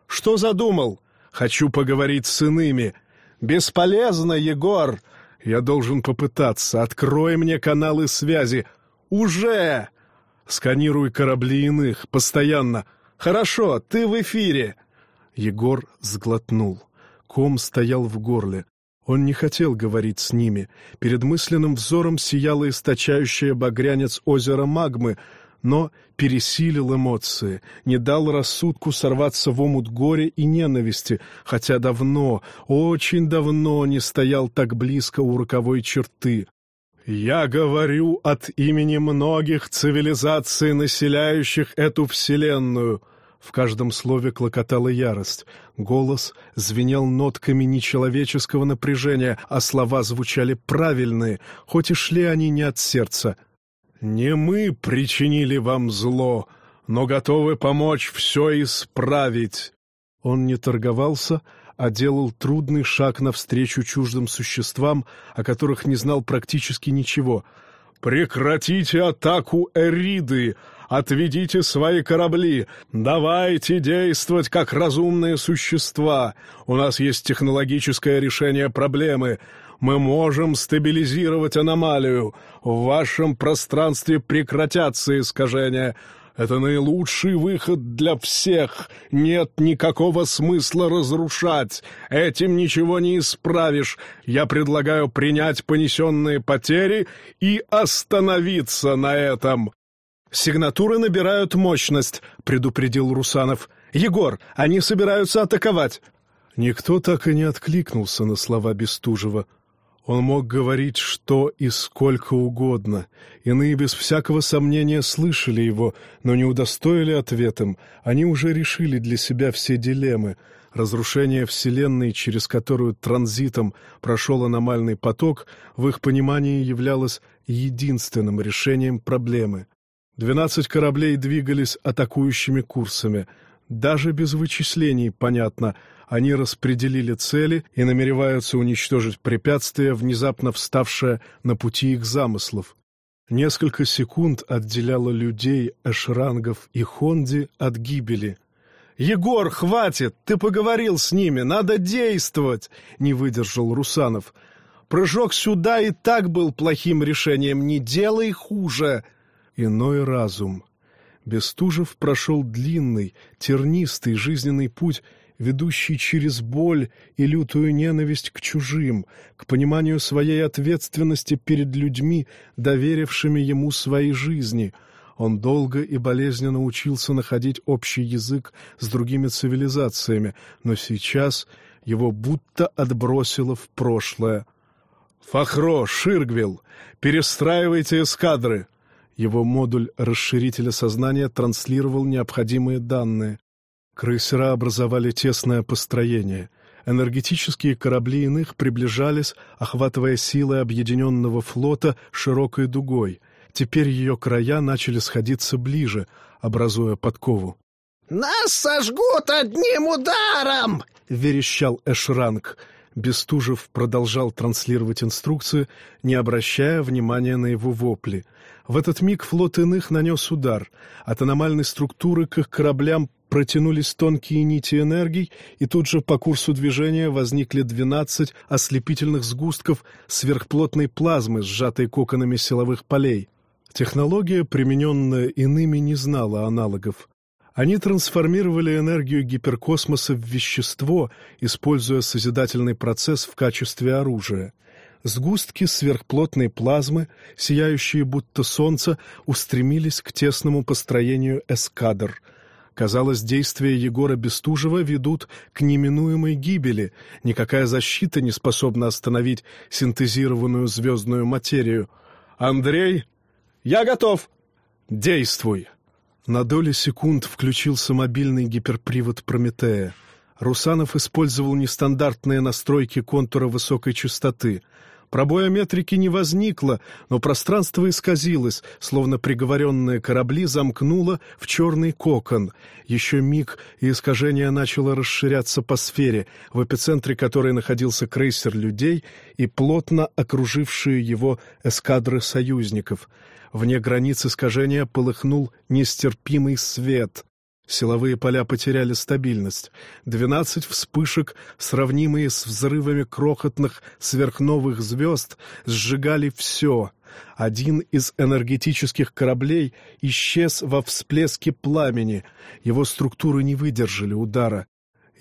A: «Что задумал?» «Хочу поговорить с иными». «Бесполезно, Егор!» «Я должен попытаться. Открой мне каналы связи». «Уже!» Сканируй корабли иных, постоянно. Хорошо, ты в эфире!» Егор сглотнул. Ком стоял в горле. Он не хотел говорить с ними. Перед мысленным взором сияло источающее багрянец озера магмы, но пересилил эмоции, не дал рассудку сорваться в омут горя и ненависти, хотя давно, очень давно не стоял так близко у роковой черты. Я говорю от имени многих цивилизаций, населяющих эту вселенную. В каждом слове клокотала ярость. Голос звенел нотками нечеловеческого напряжения, а слова звучали правильные, хоть и шли они не от сердца. «Не мы причинили вам зло, но готовы помочь все исправить». Он не торговался, а делал трудный шаг навстречу чуждым существам, о которых не знал практически ничего. «Прекратите атаку Эриды! Отведите свои корабли! Давайте действовать как разумные существа! У нас есть технологическое решение проблемы!» Мы можем стабилизировать аномалию. В вашем пространстве прекратятся искажения. Это наилучший выход для всех. Нет никакого смысла разрушать. Этим ничего не исправишь. Я предлагаю принять понесенные потери и остановиться на этом. «Сигнатуры набирают мощность», — предупредил Русанов. «Егор, они собираются атаковать». Никто так и не откликнулся на слова Бестужева. Он мог говорить что и сколько угодно. Иные без всякого сомнения слышали его, но не удостоили ответом. Они уже решили для себя все дилеммы. Разрушение Вселенной, через которую транзитом прошел аномальный поток, в их понимании являлось единственным решением проблемы. Двенадцать кораблей двигались атакующими курсами. Даже без вычислений понятно — они распределили цели и намереваются уничтожить препятствие, внезапно вставшее на пути их замыслов. Несколько секунд отделяло людей, эшрангов и Хонди от гибели. «Егор, хватит! Ты поговорил с ними! Надо действовать!» — не выдержал Русанов. «Прыжок сюда и так был плохим решением. Не делай хуже!» Иной разум. Бестужев прошел длинный, тернистый жизненный путь — ведущий через боль и лютую ненависть к чужим, к пониманию своей ответственности перед людьми, доверившими ему свои жизни. Он долго и болезненно учился находить общий язык с другими цивилизациями, но сейчас его будто отбросило в прошлое. «Фахро, Ширгвилл, перестраивайте эскадры!» Его модуль расширителя сознания транслировал необходимые данные. Крейсера образовали тесное построение. Энергетические корабли иных приближались, охватывая силы объединенного флота широкой дугой. Теперь ее края начали сходиться ближе, образуя подкову.
B: «Нас сожгут одним ударом!» — верещал Эшранг.
A: Бестужев продолжал транслировать инструкции, не обращая внимания на его вопли. В этот миг флот иных нанес удар. От аномальной структуры к их кораблям протянулись тонкие нити энергий, и тут же по курсу движения возникли двенадцать ослепительных сгустков сверхплотной плазмы, сжатой коконами силовых полей. Технология, примененная иными, не знала аналогов. Они трансформировали энергию гиперкосмоса в вещество, используя созидательный процесс в качестве оружия. Сгустки сверхплотной плазмы, сияющие будто солнце, устремились к тесному построению эскадр. Казалось, действия Егора Бестужева ведут к неминуемой гибели. Никакая защита не способна остановить синтезированную звездную материю. «Андрей, я готов! Действуй!» На доли секунд включился мобильный гиперпривод Прометея. Русанов использовал нестандартные настройки контура высокой частоты. Пробоя метрики не возникло, но пространство исказилось, словно приговоренные корабли замкнуло в черный кокон. Еще миг, и искажение начало расширяться по сфере, в эпицентре которой находился крейсер людей и плотно окружившие его эскадры союзников — Вне границ искажения полыхнул нестерпимый свет. Силовые поля потеряли стабильность. Двенадцать вспышек, сравнимые с взрывами крохотных сверхновых звезд, сжигали все. Один из энергетических кораблей исчез во всплеске пламени. Его структуры не выдержали удара.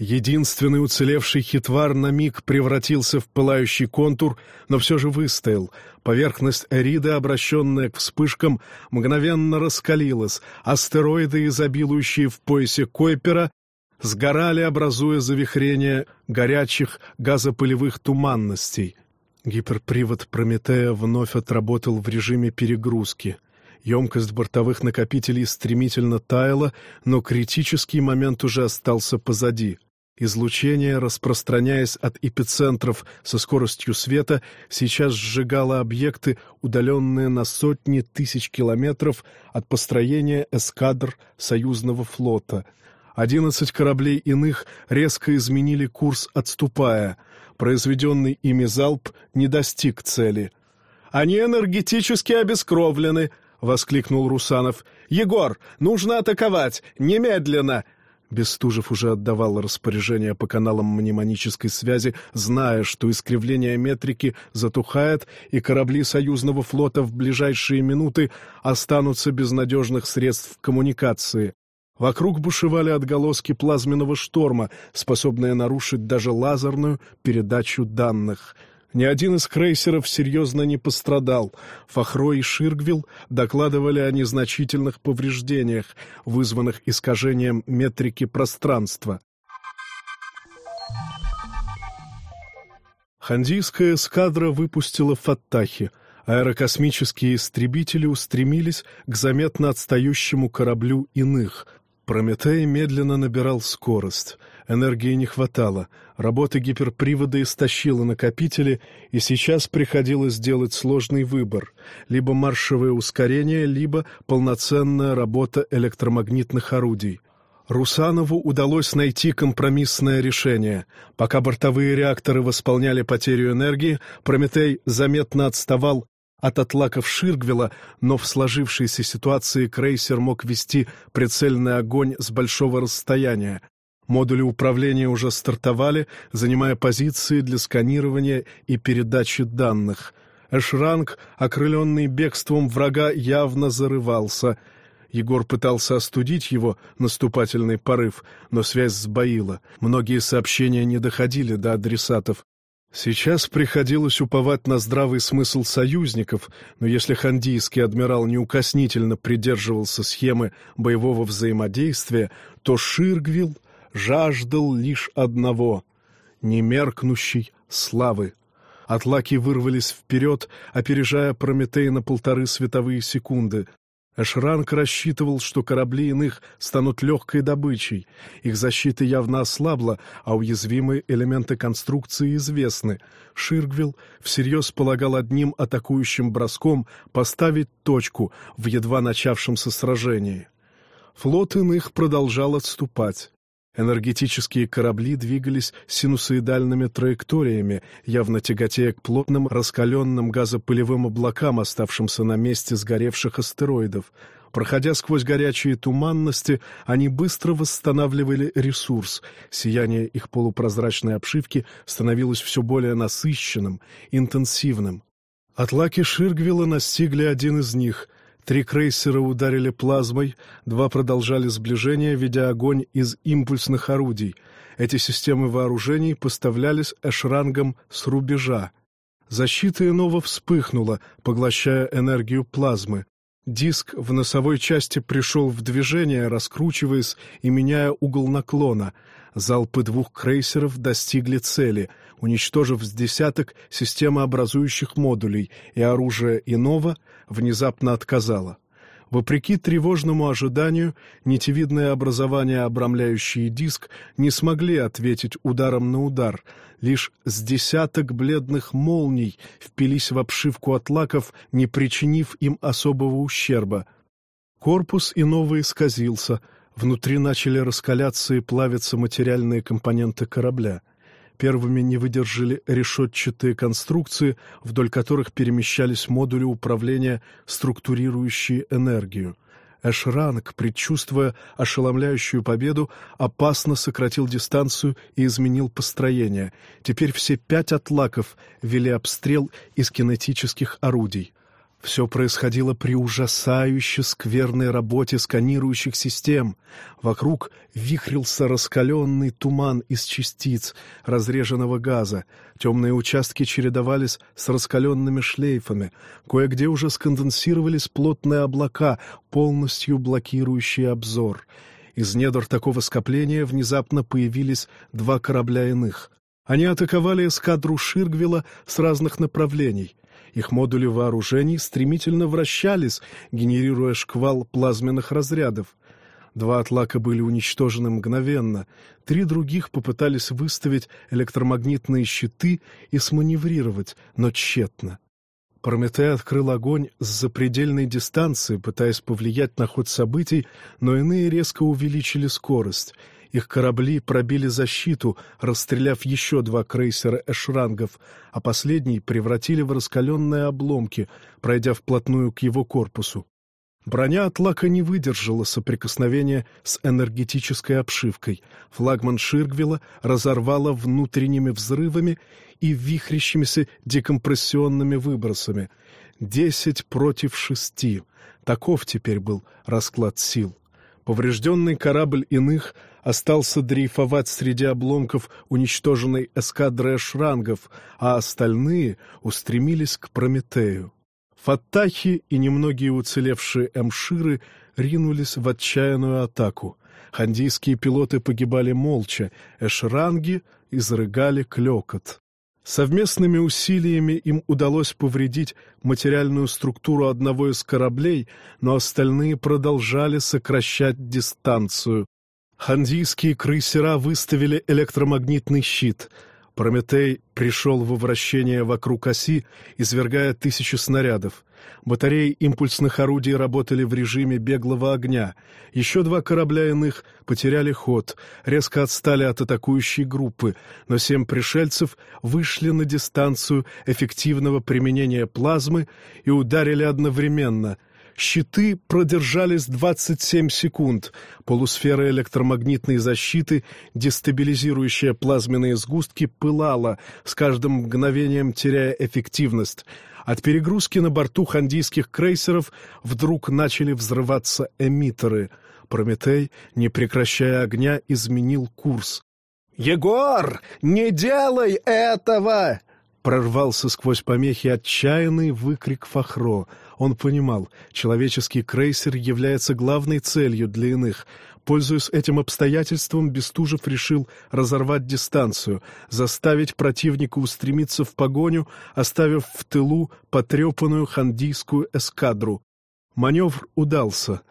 A: Единственный уцелевший хитвар на миг превратился в пылающий контур, но все же выстоял. Поверхность Эриды, обращенная к вспышкам, мгновенно раскалилась. Астероиды, изобилующие в поясе Койпера, сгорали, образуя завихрение горячих газопылевых туманностей. Гиперпривод Прометея вновь отработал в режиме перегрузки. Емкость бортовых накопителей стремительно таяла, но критический момент уже остался позади — Излучение, распространяясь от эпицентров со скоростью света, сейчас сжигало объекты, удаленные на сотни тысяч километров от построения эскадр союзного флота. Одиннадцать кораблей иных резко изменили курс, отступая. Произведенный ими залп не достиг цели. «Они энергетически обескровлены!» — воскликнул Русанов. «Егор, нужно атаковать! Немедленно!» Бестужев уже отдавал распоряжение по каналам мнемонической связи, зная, что искривление метрики затухает, и корабли союзного флота в ближайшие минуты останутся без надежных средств коммуникации. Вокруг бушевали отголоски плазменного шторма, способные нарушить даже лазерную передачу данных — ни один из крейсеров серьезно не пострадал. Фахро и Ширгвилл докладывали о незначительных повреждениях, вызванных искажением метрики пространства. Хандийская эскадра выпустила фаттахи. Аэрокосмические истребители устремились к заметно отстающему кораблю иных. Прометей медленно набирал скорость — Энергии не хватало, работа гиперпривода истощила накопители, и сейчас приходилось делать сложный выбор — либо маршевое ускорение, либо полноценная работа электромагнитных орудий. Русанову удалось найти компромиссное решение. Пока бортовые реакторы восполняли потерю энергии, Прометей заметно отставал от отлаков Ширгвела, но в сложившейся ситуации крейсер мог вести прицельный огонь с большого расстояния. Модули управления уже стартовали, занимая позиции для сканирования и передачи данных. Эшранг, окрыленный бегством врага, явно зарывался. Егор пытался остудить его наступательный порыв, но связь сбоила. Многие сообщения не доходили до адресатов. Сейчас приходилось уповать на здравый смысл союзников, но если хандийский адмирал неукоснительно придерживался схемы боевого взаимодействия, то Ширгвилл жаждал лишь одного — немеркнущей славы. Атлаки вырвались вперед, опережая Прометей на полторы световые секунды. Эшранг рассчитывал, что корабли иных станут легкой добычей. Их защита явно ослабла, а уязвимые элементы конструкции известны. Ширгвилл всерьез полагал одним атакующим броском поставить точку в едва начавшемся сражении. Флот иных продолжал отступать. Энергетические корабли двигались синусоидальными траекториями, явно тяготея к плотным раскаленным газопылевым облакам, оставшимся на месте сгоревших астероидов. Проходя сквозь горячие туманности, они быстро восстанавливали ресурс. Сияние их полупрозрачной обшивки становилось все более насыщенным, интенсивным. Атлаки Ширгвилла настигли один из них — Три крейсера ударили плазмой, два продолжали сближение, ведя огонь из импульсных орудий. Эти системы вооружений поставлялись эшрангом с рубежа. Защита иного вспыхнула, поглощая энергию плазмы. Диск в носовой части пришел в движение, раскручиваясь и меняя угол наклона. Залпы двух крейсеров достигли цели, уничтожив с десяток системообразующих модулей, и оружие иного внезапно отказало. Вопреки тревожному ожиданию, нитевидные образования, обрамляющие диск, не смогли ответить ударом на удар. Лишь с десяток бледных молний впились в обшивку атлаков, не причинив им особого ущерба. Корпус иного исказился, внутри начали раскаляться и плавиться материальные компоненты корабля. Первыми не выдержали решетчатые конструкции, вдоль которых перемещались модули управления, структурирующие энергию. Эшранг, предчувствуя ошеломляющую победу, опасно сократил дистанцию и изменил построение. Теперь все пять атлаков вели обстрел из кинетических орудий. Все происходило при ужасающе скверной работе сканирующих систем. Вокруг вихрился раскаленный туман из частиц разреженного газа. Темные участки чередовались с раскаленными шлейфами. Кое-где уже сконденсировались плотные облака, полностью блокирующие обзор. Из недр такого скопления внезапно появились два корабля иных. Они атаковали эскадру Ширгвилла с разных направлений. Их модули вооружений стремительно вращались, генерируя шквал плазменных разрядов. Два атлака были уничтожены мгновенно, три других попытались выставить электромагнитные щиты и сманеврировать, но тщетно. Прометей открыл огонь с запредельной дистанции, пытаясь повлиять на ход событий, но иные резко увеличили скорость — их корабли пробили защиту, расстреляв еще два крейсера эшрангов, а последний превратили в раскаленные обломки, пройдя вплотную к его корпусу. Броня Атлака не выдержала соприкосновения с энергетической обшивкой. Флагман Ширгвилла разорвала внутренними взрывами и вихрящимися декомпрессионными выбросами. Десять против шести. Таков теперь был расклад сил. Поврежденный корабль иных остался дрейфовать среди обломков уничтоженной эскадры шрангов, а остальные устремились к Прометею. Фаттахи и немногие уцелевшие эмширы ринулись в отчаянную атаку. Хандийские пилоты погибали молча, эшранги изрыгали клекот. Совместными усилиями им удалось повредить материальную структуру одного из кораблей, но остальные продолжали сокращать дистанцию. Хандийские крейсера выставили электромагнитный щит. Прометей пришел во вращение вокруг оси, извергая тысячи снарядов. Батареи импульсных орудий работали в режиме беглого огня. Еще два корабля иных потеряли ход, резко отстали от атакующей группы, но семь пришельцев вышли на дистанцию эффективного применения плазмы и ударили одновременно — Щиты продержались 27 секунд. Полусфера электромагнитной защиты, дестабилизирующая плазменные сгустки, пылала, с каждым мгновением теряя эффективность. От перегрузки на борту хандийских крейсеров вдруг начали взрываться эмиттеры. Прометей, не прекращая огня, изменил курс.
B: «Егор, не делай этого!»
A: Прорвался сквозь помехи отчаянный выкрик Фахро — он понимал, человеческий крейсер является главной целью для иных. Пользуясь этим обстоятельством, Бестужев решил разорвать дистанцию, заставить противника устремиться в погоню, оставив в тылу потрепанную хандийскую эскадру. Маневр удался.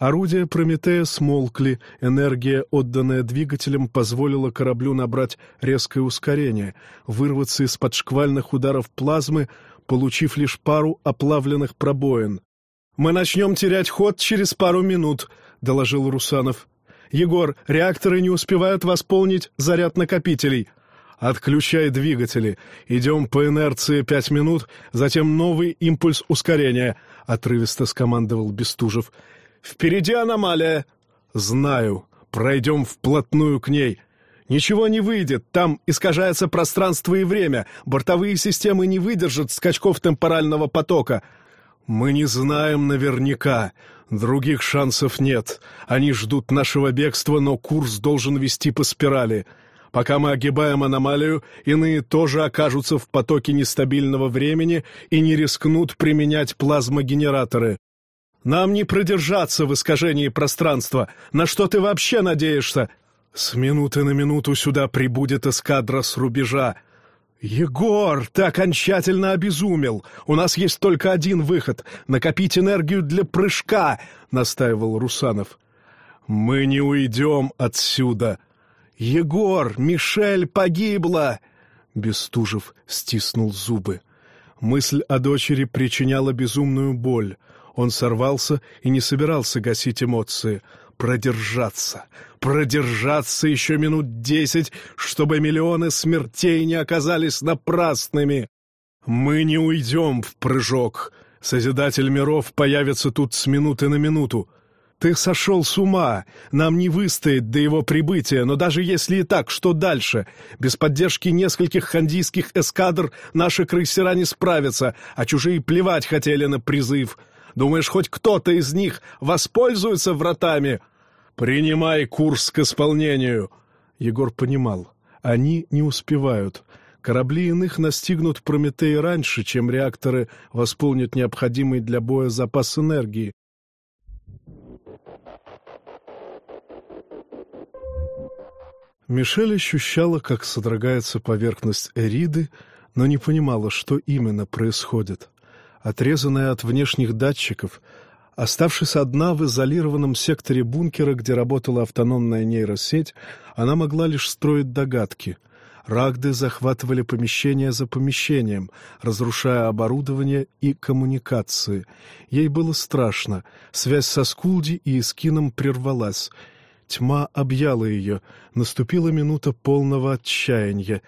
A: Орудия Прометея смолкли, энергия, отданная двигателем, позволила кораблю набрать резкое ускорение, вырваться из-под шквальных ударов плазмы, получив лишь пару оплавленных пробоин. «Мы начнем терять ход через пару минут», — доложил Русанов. Егор, реакторы не успевают восполнить заряд накопителей. Отключай двигатели. Идем по инерции пять минут, затем новый импульс ускорения», — отрывисто скомандовал Бестужев. «Впереди аномалия». «Знаю. Пройдем вплотную к ней». «Ничего не выйдет, там искажается пространство и время, бортовые системы не выдержат скачков темпорального потока». «Мы не знаем наверняка. Других шансов нет. Они ждут нашего бегства, но курс должен вести по спирали. Пока мы огибаем аномалию, иные тоже окажутся в потоке нестабильного времени и не рискнут применять плазмогенераторы. Нам не продержаться в искажении пространства. На что ты вообще надеешься? С минуты на минуту сюда прибудет эскадра с рубежа. «Егор, ты окончательно обезумел! У нас есть только один выход — накопить энергию для прыжка!» — настаивал Русанов. «Мы не уйдем отсюда!» «Егор, Мишель погибла!» Бестужев стиснул зубы. Мысль о дочери причиняла безумную боль. Он сорвался и не собирался гасить эмоции. Продержаться, продержаться еще минут десять, чтобы миллионы смертей не оказались напрасными. Мы не уйдем в прыжок. Созидатель миров появится тут с минуты на минуту. Ты сошел с ума. Нам не выстоять до его прибытия, но даже если и так, что дальше? Без поддержки нескольких хандийских эскадр наши крейсера не справятся, а чужие плевать хотели на призыв. Думаешь, хоть кто-то из них воспользуется вратами? Принимай курс к исполнению. Егор понимал. Они не успевают. Корабли иных настигнут Прометей раньше, чем реакторы восполнят необходимый для боя запас энергии. Мишель ощущала, как содрогается поверхность Эриды, но не понимала, что именно происходит. Отрезанная от внешних датчиков, оставшись одна в изолированном секторе бункера, где работала автономная нейросеть, она могла лишь строить догадки. Рагды захватывали помещение за помещением, разрушая оборудование и коммуникации. Ей было страшно. Связь со Скулди и Искином прервалась — Тьма объяла ее, наступила минута полного отчаяния.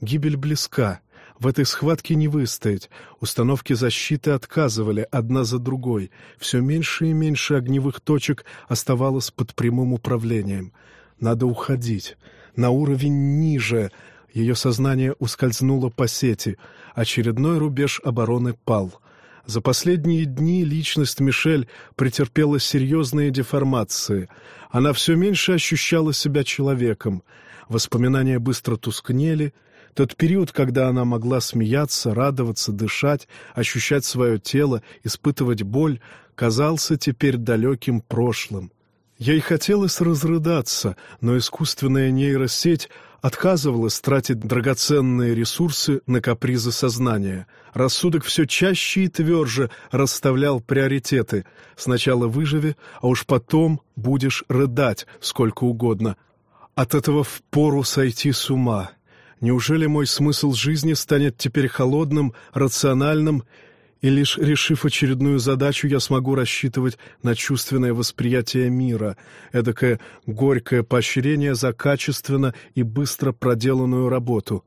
A: Гибель близка. В этой схватке не выстоять. Установки защиты отказывали одна за другой. Все меньше и меньше огневых точек оставалось под прямым управлением. Надо уходить. На уровень ниже. Ее сознание ускользнуло по сети. Очередной рубеж обороны пал. За последние дни личность Мишель претерпела серьезные деформации. Она все меньше ощущала себя человеком. Воспоминания быстро тускнели. Тот период, когда она могла смеяться, радоваться, дышать, ощущать свое тело, испытывать боль, казался теперь далеким прошлым. Ей хотелось разрыдаться, но искусственная нейросеть отказывалась тратить драгоценные ресурсы на капризы сознания. Рассудок все чаще и тверже расставлял приоритеты. Сначала выживи, а уж потом будешь рыдать сколько угодно. От этого впору сойти с ума. Неужели мой смысл жизни станет теперь холодным, рациональным и лишь решив очередную задачу, я смогу рассчитывать на чувственное восприятие мира, эдакое горькое поощрение за качественно и быстро проделанную работу.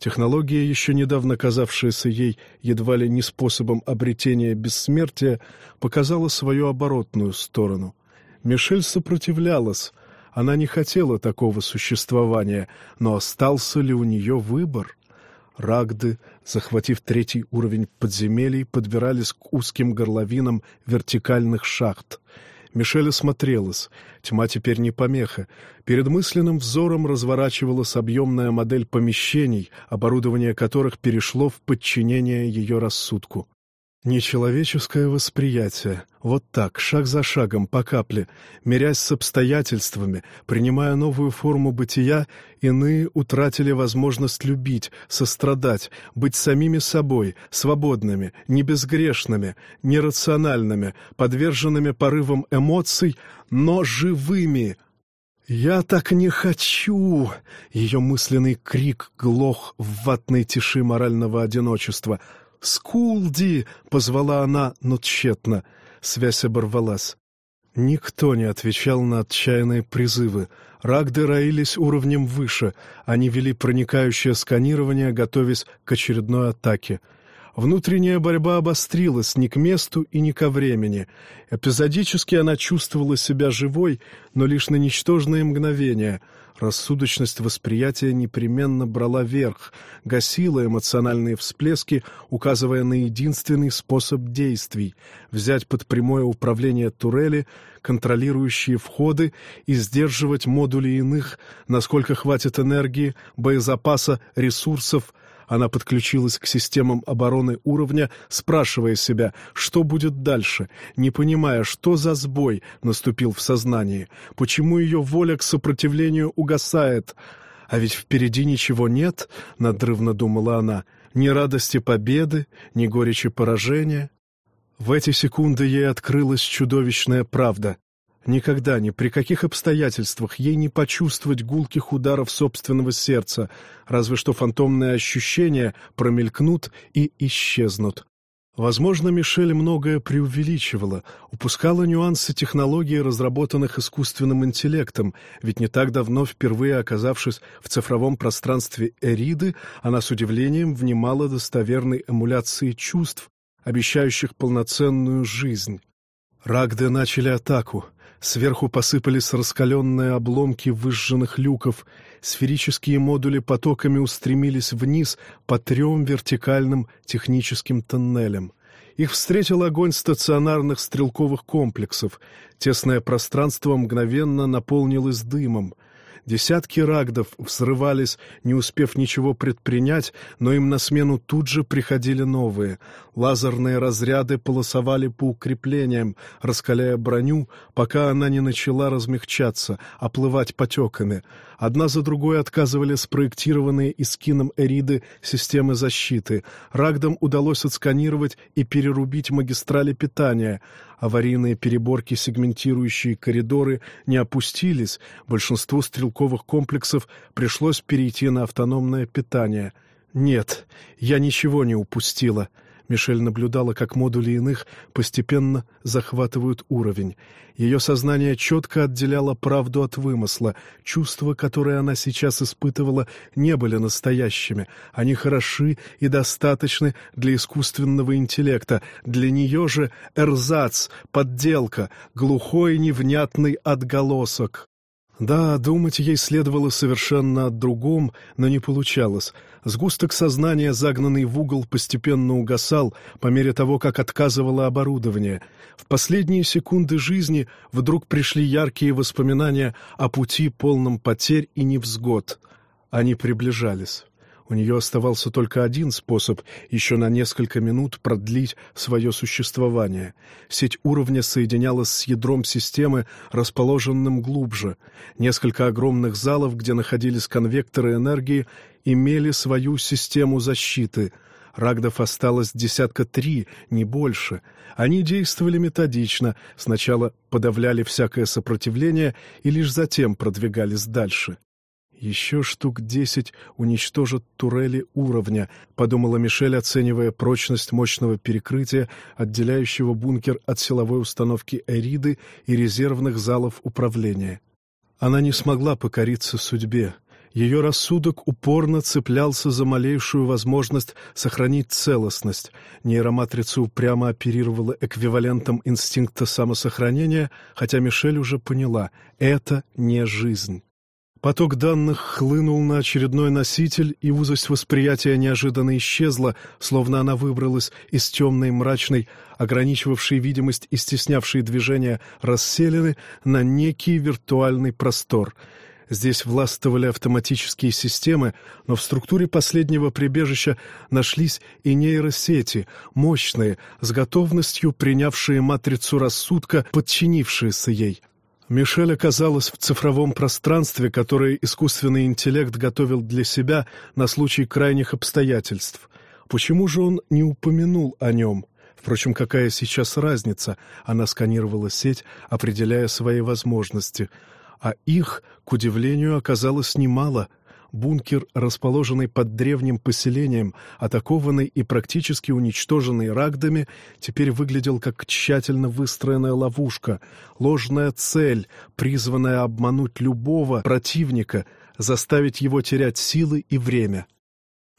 A: Технология, еще недавно казавшаяся ей едва ли не способом обретения бессмертия, показала свою оборотную сторону. Мишель сопротивлялась, она не хотела такого существования, но остался ли у нее выбор? Рагды, захватив третий уровень подземелий, подбирались к узким горловинам вертикальных шахт. Мишель осмотрелась. Тьма теперь не помеха. Перед мысленным взором разворачивалась объемная модель помещений, оборудование которых перешло в подчинение ее рассудку. Нечеловеческое восприятие. Вот так, шаг за шагом, по капле, мирясь с обстоятельствами, принимая новую форму бытия, иные утратили возможность любить, сострадать, быть самими собой, свободными, не безгрешными, нерациональными, подверженными порывам эмоций, но живыми. «Я так не хочу!» Ее мысленный крик глох в ватной тиши морального одиночества — «Скулди!» — позвала она, но тщетно. Связь оборвалась. Никто не отвечал на отчаянные призывы. Рагды роились уровнем выше. Они вели проникающее сканирование, готовясь к очередной атаке. Внутренняя борьба обострилась не к месту и не ко времени. Эпизодически она чувствовала себя живой, но лишь на ничтожные мгновения — Рассудочность восприятия непременно брала верх, гасила эмоциональные всплески, указывая на единственный способ действий — взять под прямое управление турели, контролирующие входы и сдерживать модули иных, насколько хватит энергии, боезапаса, ресурсов, она подключилась к системам обороны уровня, спрашивая себя, что будет дальше, не понимая, что за сбой наступил в сознании, почему ее воля к сопротивлению угасает. А ведь впереди ничего нет, — надрывно думала она, — ни радости победы, ни горечи поражения. В эти секунды ей открылась чудовищная правда. Никогда, ни при каких обстоятельствах ей не почувствовать гулких ударов собственного сердца, разве что фантомные ощущения промелькнут и исчезнут. Возможно, Мишель многое преувеличивала, упускала нюансы технологий, разработанных искусственным интеллектом, ведь не так давно, впервые оказавшись в цифровом пространстве Эриды, она с удивлением внимала достоверной эмуляции чувств, обещающих полноценную жизнь. Рагды начали атаку — Сверху посыпались раскаленные обломки выжженных люков. Сферические модули потоками устремились вниз по трем вертикальным техническим тоннелям. Их встретил огонь стационарных стрелковых комплексов. Тесное пространство мгновенно наполнилось дымом — Десятки рагдов взрывались, не успев ничего предпринять, но им на смену тут же приходили новые. Лазерные разряды полосовали по укреплениям, раскаляя броню, пока она не начала размягчаться, оплывать потеками. Одна за другой отказывали спроектированные Искином Эриды системы защиты. Рагдам удалось отсканировать и перерубить магистрали питания — аварийные переборки, сегментирующие коридоры, не опустились, большинству стрелковых комплексов пришлось перейти на автономное питание. Нет, я ничего не упустила. Мишель наблюдала, как модули иных постепенно захватывают уровень. Ее сознание четко отделяло правду от вымысла. Чувства, которые она сейчас испытывала, не были настоящими. Они хороши и достаточны для искусственного интеллекта. Для нее же эрзац, подделка, глухой невнятный отголосок. Да, думать ей следовало совершенно о другом, но не получалось. Сгусток сознания, загнанный в угол, постепенно угасал по мере того, как отказывало оборудование. В последние секунды жизни вдруг пришли яркие воспоминания о пути, полном потерь и невзгод. Они приближались. У нее оставался только один способ еще на несколько минут продлить свое существование. Сеть уровня соединялась с ядром системы, расположенным глубже. Несколько огромных залов, где находились конвекторы энергии, имели свою систему защиты. Рагдов осталось десятка три, не больше. Они действовали методично, сначала подавляли всякое сопротивление и лишь затем продвигались дальше. «Еще штук десять уничтожат турели уровня», — подумала Мишель, оценивая прочность мощного перекрытия, отделяющего бункер от силовой установки Эриды и резервных залов управления. Она не смогла покориться судьбе. Ее рассудок упорно цеплялся за малейшую возможность сохранить целостность. Нейроматрица упрямо оперировала эквивалентом инстинкта самосохранения, хотя Мишель уже поняла — это не жизнь. Поток данных хлынул на очередной носитель, и узость восприятия неожиданно исчезла, словно она выбралась из темной, мрачной, ограничивавшей видимость и стеснявшей движение расселены на некий виртуальный простор. Здесь властвовали автоматические системы, но в структуре последнего прибежища нашлись и нейросети, мощные, с готовностью принявшие матрицу рассудка, подчинившиеся ей. Мишель оказалась в цифровом пространстве, которое искусственный интеллект готовил для себя на случай крайних обстоятельств. Почему же он не упомянул о нем? Впрочем, какая сейчас разница? Она сканировала сеть, определяя свои возможности. А их, к удивлению, оказалось немало. Бункер, расположенный под древним поселением, атакованный и практически уничтоженный рагдами, теперь выглядел как тщательно выстроенная ловушка, ложная цель, призванная обмануть любого противника, заставить его терять силы и время.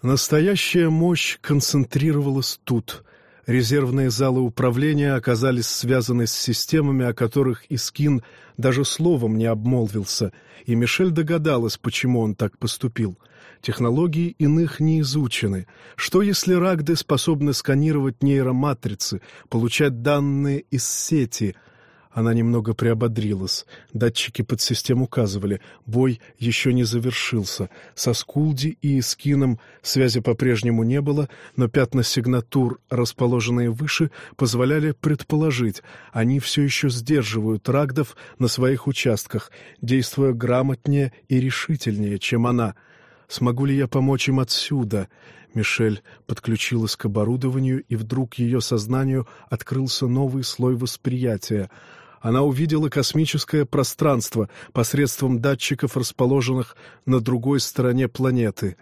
A: Настоящая мощь концентрировалась тут. Резервные залы управления оказались связаны с системами, о которых Искин даже словом не обмолвился, и Мишель догадалась, почему он так поступил. Технологии иных не изучены. Что если рагды способны сканировать нейроматрицы, получать данные из сети — она немного приободрилась. Датчики под систем указывали. Бой еще не завершился. Со Скулди и Искином связи по-прежнему не было, но пятна сигнатур, расположенные выше, позволяли предположить, они все еще сдерживают рагдов на своих участках, действуя грамотнее и решительнее, чем она. Смогу ли я помочь им отсюда? Мишель подключилась к оборудованию, и вдруг ее сознанию открылся новый слой восприятия — она увидела космическое пространство посредством датчиков, расположенных на другой стороне планеты.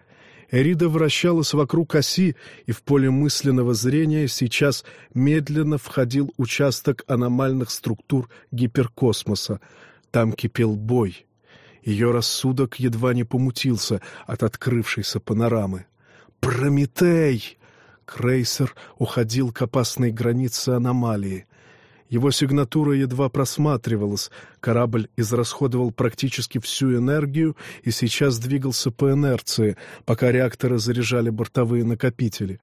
A: Эрида вращалась вокруг оси, и в поле мысленного зрения сейчас медленно входил участок аномальных структур гиперкосмоса. Там кипел бой. Ее рассудок едва не помутился от открывшейся панорамы. «Прометей!» Крейсер уходил к опасной границе аномалии. Его сигнатура едва просматривалась, корабль израсходовал практически всю энергию и сейчас двигался по инерции, пока реакторы заряжали бортовые накопители.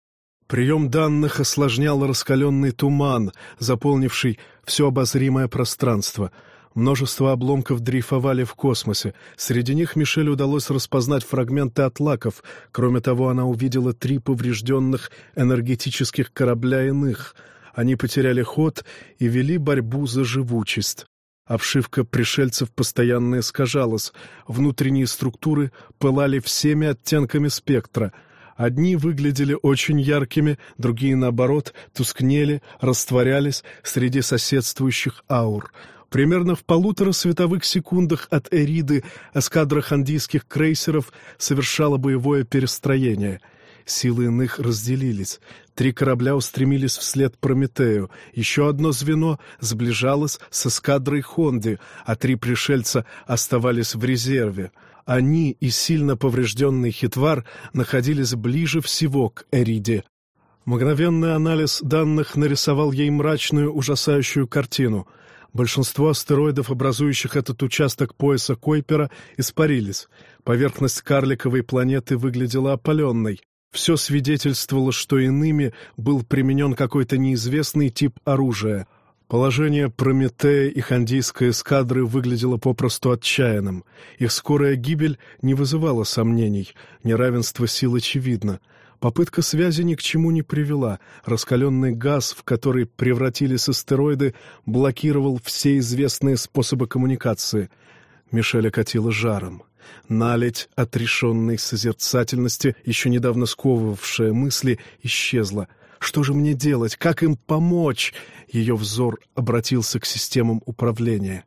A: Прием данных осложнял раскаленный туман, заполнивший все обозримое пространство. Множество обломков дрейфовали в космосе. Среди них Мишель удалось распознать фрагменты атлаков. Кроме того, она увидела три поврежденных энергетических корабля иных — они потеряли ход и вели борьбу за живучесть. Обшивка пришельцев постоянно искажалась, внутренние структуры пылали всеми оттенками спектра. Одни выглядели очень яркими, другие, наоборот, тускнели, растворялись среди соседствующих аур. Примерно в полутора световых секундах от Эриды эскадра хандийских крейсеров совершала боевое перестроение — Силы иных разделились. Три корабля устремились вслед Прометею. Еще одно звено сближалось с эскадрой Хонды, а три пришельца оставались в резерве. Они и сильно поврежденный Хитвар находились ближе всего к Эриде. Мгновенный анализ данных нарисовал ей мрачную, ужасающую картину. Большинство астероидов, образующих этот участок пояса Койпера, испарились. Поверхность карликовой планеты выглядела опаленной. Все свидетельствовало, что иными был применен какой-то неизвестный тип оружия. Положение Прометея и хандийской эскадры выглядело попросту отчаянным. Их скорая гибель не вызывала сомнений, неравенство сил очевидно. Попытка связи ни к чему не привела. Раскаленный газ, в который превратились астероиды, блокировал все известные способы коммуникации. Мишель окатила жаром. Наледь отрешенной созерцательности, еще недавно сковывавшая мысли, исчезла. «Что же мне делать? Как им помочь?» Ее взор обратился к системам управления.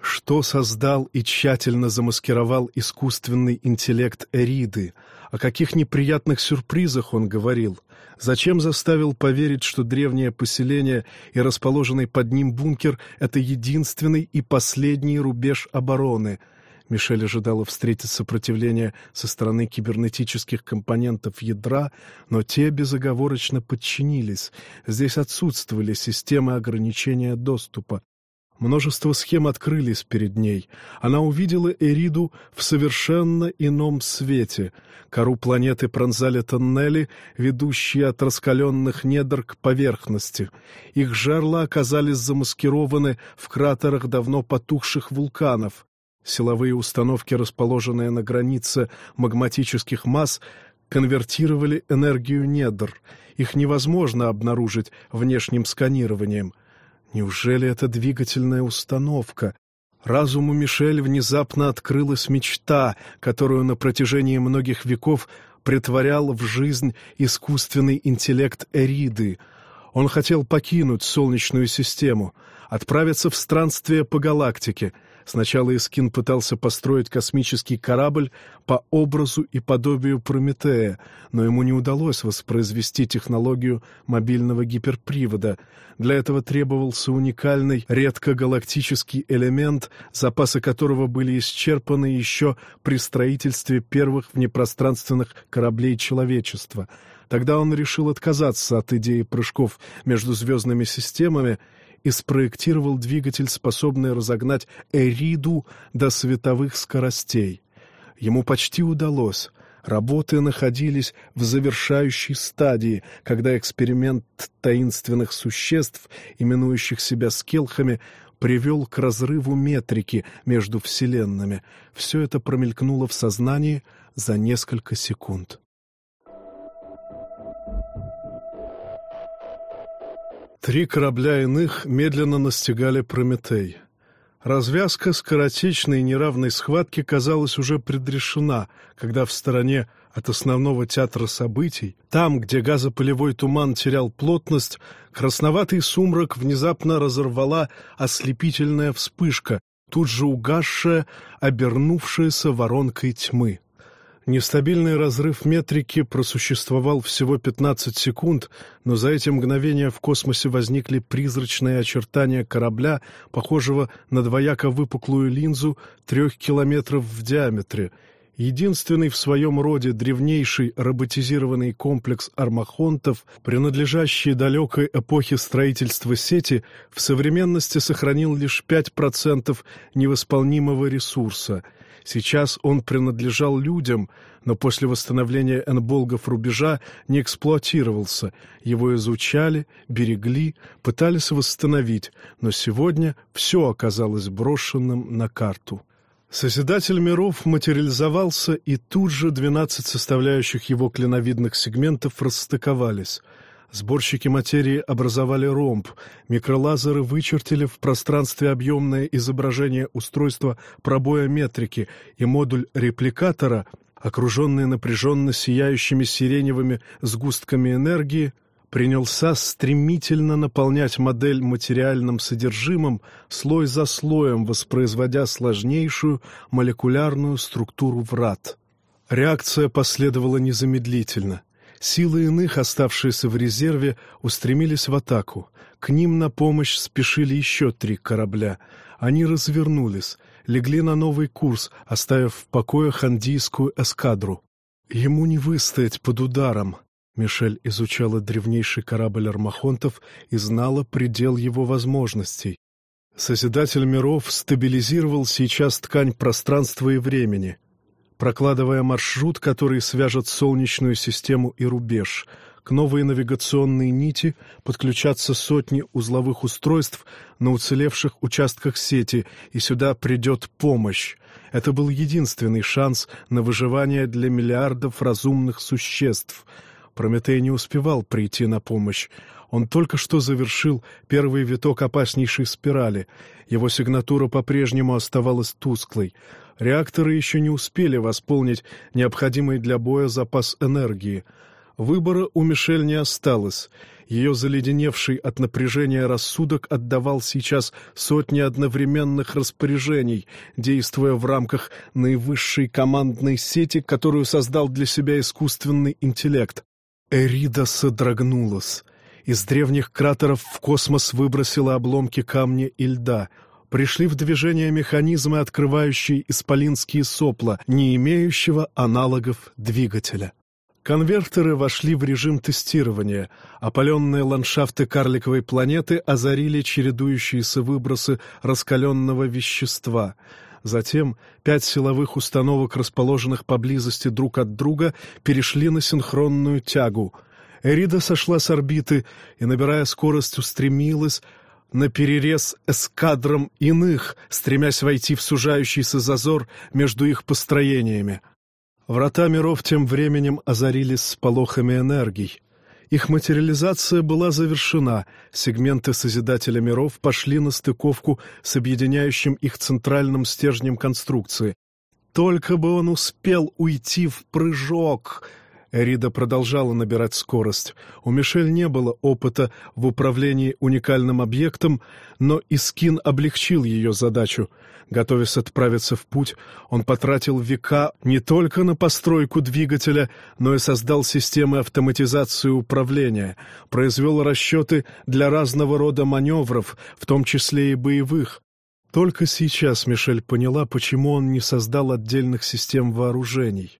A: Что создал и тщательно замаскировал искусственный интеллект Эриды? О каких неприятных сюрпризах он говорил? Зачем заставил поверить, что древнее поселение и расположенный под ним бункер — это единственный и последний рубеж обороны — Мишель ожидала встретить сопротивление со стороны кибернетических компонентов ядра, но те безоговорочно подчинились. Здесь отсутствовали системы ограничения доступа. Множество схем открылись перед ней. Она увидела Эриду в совершенно ином свете. Кору планеты пронзали тоннели, ведущие от раскаленных недр к поверхности. Их жерла оказались замаскированы в кратерах давно потухших вулканов. Силовые установки, расположенные на границе магматических масс, конвертировали энергию недр. Их невозможно обнаружить внешним сканированием. Неужели это двигательная установка? Разуму Мишель внезапно открылась мечта, которую на протяжении многих веков притворял в жизнь искусственный интеллект Эриды. Он хотел покинуть Солнечную систему, отправиться в странствие по галактике — Сначала Искин пытался построить космический корабль по образу и подобию Прометея, но ему не удалось воспроизвести технологию мобильного гиперпривода. Для этого требовался уникальный редкогалактический элемент, запасы которого были исчерпаны еще при строительстве первых внепространственных кораблей человечества. Тогда он решил отказаться от идеи прыжков между звездными системами — и спроектировал двигатель, способный разогнать Эриду до световых скоростей. Ему почти удалось. Работы находились в завершающей стадии, когда эксперимент таинственных существ, именующих себя скелхами, привел к разрыву метрики между вселенными. Все это промелькнуло в сознании за несколько секунд. Три корабля иных медленно настигали Прометей. Развязка скоротечной и неравной схватки казалась уже предрешена, когда в стороне от основного театра событий, там, где газопылевой туман терял плотность, красноватый сумрак внезапно разорвала ослепительная вспышка, тут же угасшая, обернувшаяся воронкой тьмы. Нестабильный разрыв метрики просуществовал всего 15 секунд, но за эти мгновения в космосе возникли призрачные очертания корабля, похожего на двояко выпуклую линзу трех километров в диаметре. Единственный в своем роде древнейший роботизированный комплекс армахонтов, принадлежащий далекой эпохе строительства сети, в современности сохранил лишь 5% невосполнимого ресурса — Сейчас он принадлежал людям, но после восстановления энболгов рубежа не эксплуатировался. Его изучали, берегли, пытались восстановить, но сегодня все оказалось брошенным на карту. Созидатель миров материализовался, и тут же двенадцать составляющих его клиновидных сегментов расстыковались — Сборщики материи образовали ромб, микролазеры вычертили в пространстве объемное изображение устройства пробоя метрики, и модуль репликатора, окруженный напряженно сияющими сиреневыми сгустками энергии, принялся стремительно наполнять модель материальным содержимым, слой за слоем воспроизводя сложнейшую молекулярную структуру врат. Реакция последовала незамедлительно. Силы иных, оставшиеся в резерве, устремились в атаку. К ним на помощь спешили еще три корабля. Они развернулись, легли на новый курс, оставив в покое хандийскую эскадру. Ему не выстоять под ударом. Мишель изучала древнейший корабль армахонтов и знала предел его возможностей. Созидатель миров стабилизировал сейчас ткань пространства и времени — прокладывая маршрут, который свяжет Солнечную систему и рубеж. К новой навигационной нити подключатся сотни узловых устройств на уцелевших участках сети, и сюда придет помощь. Это был единственный шанс на выживание для миллиардов разумных существ. Прометей не успевал прийти на помощь. Он только что завершил первый виток опаснейшей спирали. Его сигнатура по-прежнему оставалась тусклой. Реакторы еще не успели восполнить необходимый для боя запас энергии. Выбора у Мишель не осталось. Ее заледеневший от напряжения рассудок отдавал сейчас сотни одновременных распоряжений, действуя в рамках наивысшей командной сети, которую создал для себя искусственный интеллект. Эрида содрогнулась. Из древних кратеров в космос выбросило обломки камня и льда — пришли в движение механизмы, открывающие исполинские сопла, не имеющего аналогов двигателя. Конвертеры вошли в режим тестирования. Опаленные ландшафты карликовой планеты озарили чередующиеся выбросы раскаленного вещества. Затем пять силовых установок, расположенных поблизости друг от друга, перешли на синхронную тягу. Эрида сошла с орбиты и, набирая скорость, устремилась на перерез эскадрам иных, стремясь войти в сужающийся зазор между их построениями. Врата миров тем временем озарились сполохами энергий. Их материализация была завершена, сегменты Созидателя миров пошли на стыковку с объединяющим их центральным стержнем конструкции. Только бы он успел уйти в прыжок! Эрида продолжала набирать скорость. У Мишель не было опыта в управлении уникальным объектом, но Искин облегчил ее задачу. Готовясь отправиться в путь, он потратил века не только на постройку двигателя, но и создал системы автоматизации управления, произвел расчеты для разного рода маневров, в том числе и боевых. Только сейчас Мишель поняла, почему он не создал отдельных систем вооружений.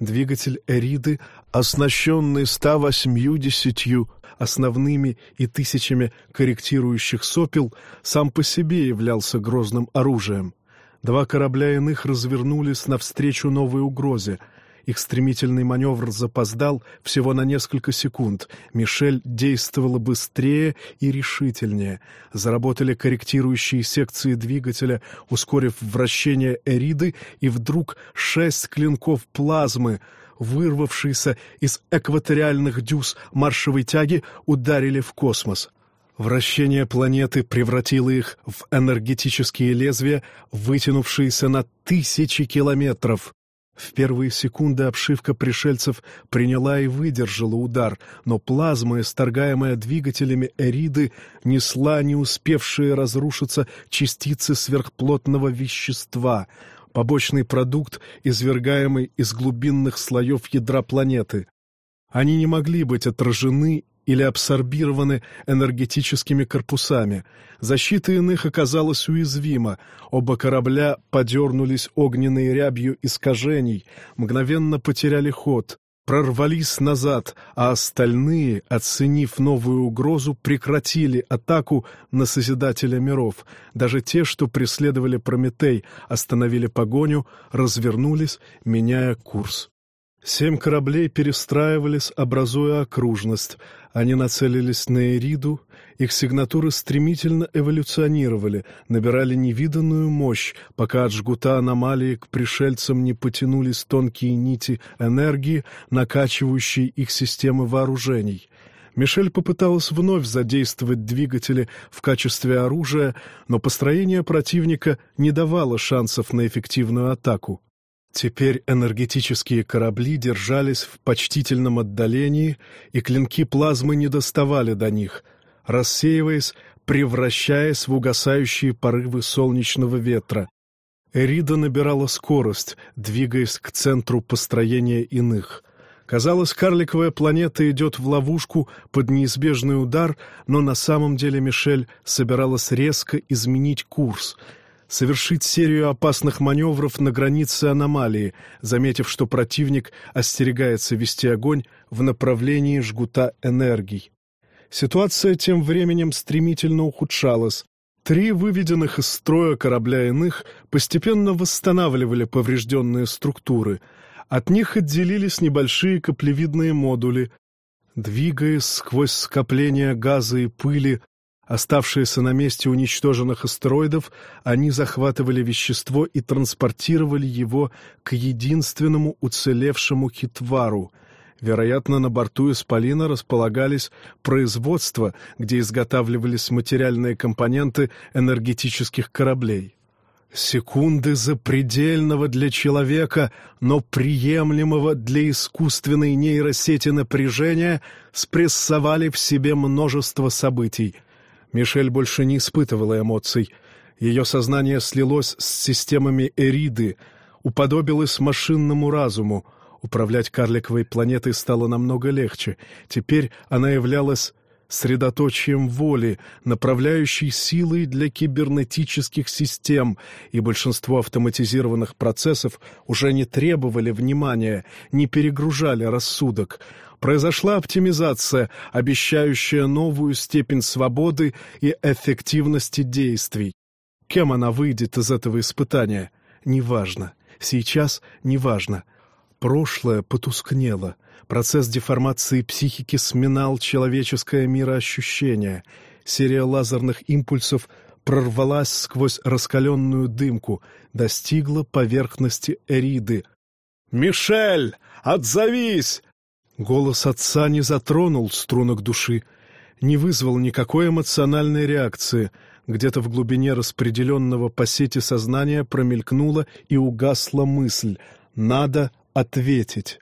A: Двигатель Эриды, оснащенный 180 основными и тысячами корректирующих сопел, сам по себе являлся грозным оружием. Два корабля иных развернулись навстречу новой угрозе — их стремительный маневр запоздал всего на несколько секунд. Мишель действовала быстрее и решительнее. Заработали корректирующие секции двигателя, ускорив вращение Эриды, и вдруг шесть клинков плазмы, вырвавшиеся из экваториальных дюз маршевой тяги, ударили в космос. Вращение планеты превратило их в энергетические лезвия, вытянувшиеся на тысячи километров. В первые секунды обшивка пришельцев приняла и выдержала удар, но плазма, исторгаемая двигателями Эриды, несла не успевшие разрушиться частицы сверхплотного вещества, побочный продукт, извергаемый из глубинных слоев ядра планеты. Они не могли быть отражены или абсорбированы энергетическими корпусами. Защита иных оказалась уязвима. Оба корабля подернулись огненной рябью искажений, мгновенно потеряли ход, прорвались назад, а остальные, оценив новую угрозу, прекратили атаку на Созидателя миров. Даже те, что преследовали Прометей, остановили погоню, развернулись, меняя курс. Семь кораблей перестраивались, образуя окружность. Они нацелились на Эриду, их сигнатуры стремительно эволюционировали, набирали невиданную мощь, пока от жгута аномалии к пришельцам не потянулись тонкие нити энергии, накачивающие их системы вооружений. Мишель попыталась вновь задействовать двигатели в качестве оружия, но построение противника не давало шансов на эффективную атаку. Теперь энергетические корабли держались в почтительном отдалении, и клинки плазмы не доставали до них, рассеиваясь, превращаясь в угасающие порывы солнечного ветра. Эрида набирала скорость, двигаясь к центру построения иных. Казалось, карликовая планета идет в ловушку под неизбежный удар, но на самом деле Мишель собиралась резко изменить курс — совершить серию опасных маневров на границе аномалии, заметив, что противник остерегается вести огонь в направлении жгута энергий. Ситуация тем временем стремительно ухудшалась. Три выведенных из строя корабля иных постепенно восстанавливали поврежденные структуры. От них отделились небольшие каплевидные модули. Двигаясь сквозь скопления газа и пыли, Оставшиеся на месте уничтоженных астероидов, они захватывали вещество и транспортировали его к единственному уцелевшему хитвару. Вероятно, на борту Исполина располагались производства, где изготавливались материальные компоненты энергетических кораблей. Секунды запредельного для человека, но приемлемого для искусственной нейросети напряжения спрессовали в себе множество событий — Мишель больше не испытывала эмоций. Ее сознание слилось с системами Эриды, уподобилось машинному разуму. Управлять карликовой планетой стало намного легче. Теперь она являлась средоточием воли, направляющей силой для кибернетических систем, и большинство автоматизированных процессов уже не требовали внимания, не перегружали рассудок произошла оптимизация, обещающая новую степень свободы и эффективности действий. Кем она выйдет из этого испытания? Неважно. Сейчас неважно. Прошлое потускнело. Процесс деформации психики сминал человеческое мироощущение. Серия лазерных импульсов прорвалась сквозь раскаленную дымку, достигла поверхности Эриды. «Мишель, отзовись! Голос отца не затронул струнок души, не вызвал никакой эмоциональной реакции. Где-то в глубине распределенного по сети сознания промелькнула и угасла мысль «надо ответить».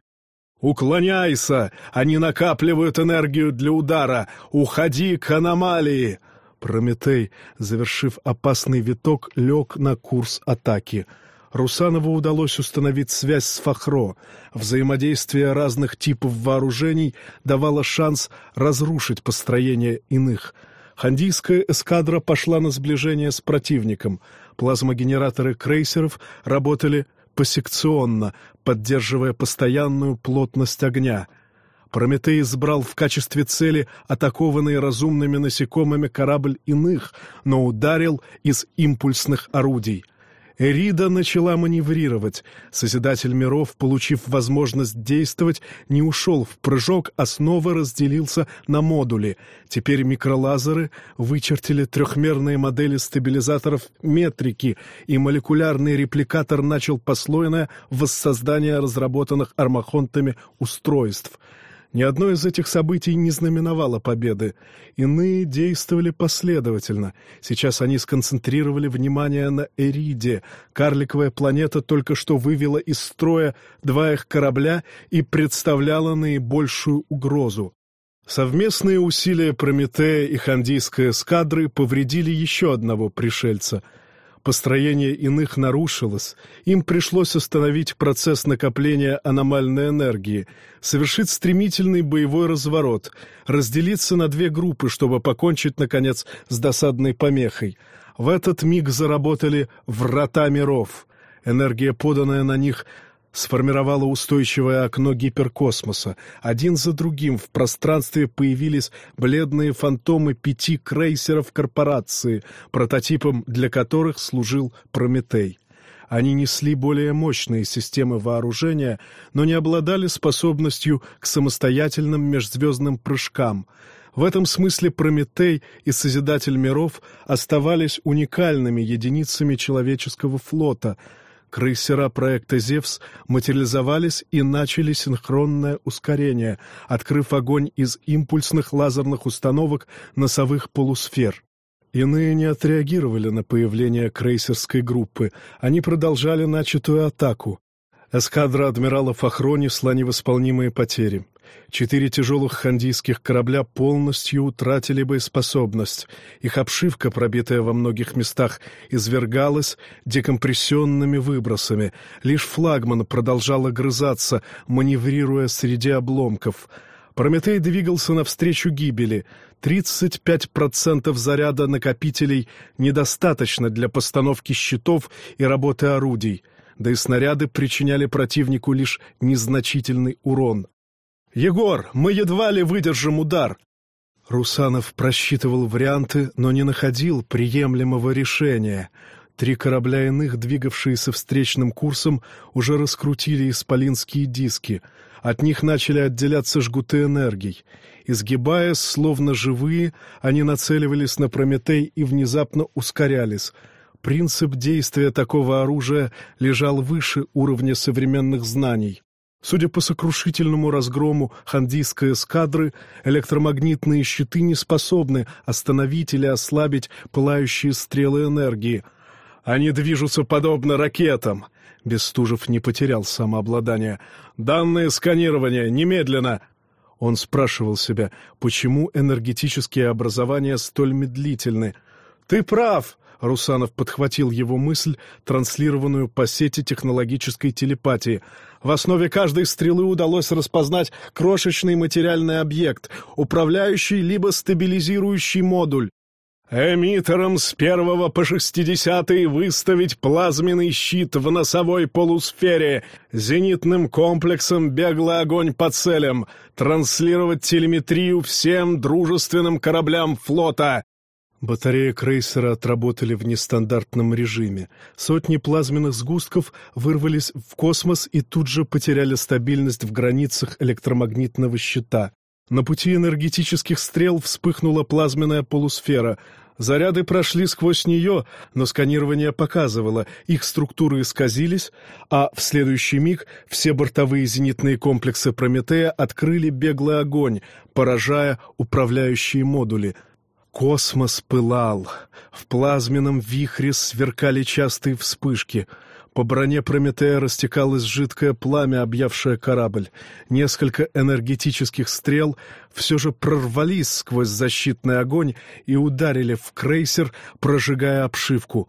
A: «Уклоняйся! Они накапливают энергию для удара! Уходи к аномалии!» Прометей, завершив опасный виток, лег на курс атаки. Русанову удалось установить связь с Фахро. Взаимодействие разных типов вооружений давало шанс разрушить построение иных. Хандийская эскадра пошла на сближение с противником. Плазмогенераторы крейсеров работали посекционно, поддерживая постоянную плотность огня. Прометей избрал в качестве цели атакованный разумными насекомыми корабль иных, но ударил из импульсных орудий — Эрида начала маневрировать. Созидатель миров, получив возможность действовать, не ушел в прыжок, а снова разделился на модули. Теперь микролазеры вычертили трехмерные модели стабилизаторов метрики, и молекулярный репликатор начал послойное воссоздание разработанных армахонтами устройств — ни одно из этих событий не знаменовало победы. Иные действовали последовательно. Сейчас они сконцентрировали внимание на Эриде. Карликовая планета только что вывела из строя два их корабля и представляла наибольшую угрозу. Совместные усилия Прометея и Хандийской эскадры повредили еще одного пришельца — Построение иных нарушилось, им пришлось остановить процесс накопления аномальной энергии, совершить стремительный боевой разворот, разделиться на две группы, чтобы покончить, наконец, с досадной помехой. В этот миг заработали «врата миров». Энергия, поданная на них, сформировало устойчивое окно гиперкосмоса. Один за другим в пространстве появились бледные фантомы пяти крейсеров корпорации, прототипом для которых служил Прометей. Они несли более мощные системы вооружения, но не обладали способностью к самостоятельным межзвездным прыжкам. В этом смысле Прометей и Созидатель миров оставались уникальными единицами человеческого флота — Крейсера проекта «Зевс» материализовались и начали синхронное ускорение, открыв огонь из импульсных лазерных установок носовых полусфер. Иные не отреагировали на появление крейсерской группы. Они продолжали начатую атаку. Эскадра адмирала Фахро несла невосполнимые потери. Четыре тяжелых хандийских корабля полностью утратили боеспособность. Их обшивка, пробитая во многих местах, извергалась декомпрессионными выбросами. Лишь флагман продолжал огрызаться, маневрируя среди обломков. Прометей двигался навстречу гибели. 35% заряда накопителей недостаточно для постановки щитов и работы орудий — да и снаряды причиняли противнику лишь незначительный урон. «Егор, мы едва ли выдержим удар!» Русанов просчитывал варианты, но не находил приемлемого решения. Три корабля иных, двигавшиеся встречным курсом, уже раскрутили исполинские диски. От них начали отделяться жгуты энергий. Изгибаясь, словно живые, они нацеливались на Прометей и внезапно ускорялись. Принцип действия такого оружия лежал выше уровня современных знаний. Судя по сокрушительному разгрому хандийской эскадры, электромагнитные щиты не способны остановить или ослабить пылающие стрелы энергии. Они движутся подобно ракетам. Бестужев не потерял самообладание. «Данные сканирования! Немедленно!» Он спрашивал себя, почему энергетические образования столь медлительны. «Ты прав!» Русанов подхватил его мысль, транслированную по сети технологической телепатии. В основе каждой стрелы удалось распознать крошечный материальный объект, управляющий либо стабилизирующий модуль. Эмиттером с первого по шестидесятый выставить плазменный щит в носовой полусфере, зенитным комплексом беглый огонь по целям, транслировать телеметрию всем дружественным кораблям флота, Батареи крейсера отработали в нестандартном режиме. Сотни плазменных сгустков вырвались в космос и тут же потеряли стабильность в границах электромагнитного щита. На пути энергетических стрел вспыхнула плазменная полусфера. Заряды прошли сквозь нее, но сканирование показывало, их структуры исказились, а в следующий миг все бортовые зенитные комплексы «Прометея» открыли беглый огонь, поражая управляющие модули — Космос пылал. В плазменном вихре сверкали частые вспышки. По броне Прометея растекалось жидкое пламя, объявшее корабль. Несколько энергетических стрел все же прорвались сквозь защитный огонь и ударили в крейсер, прожигая обшивку.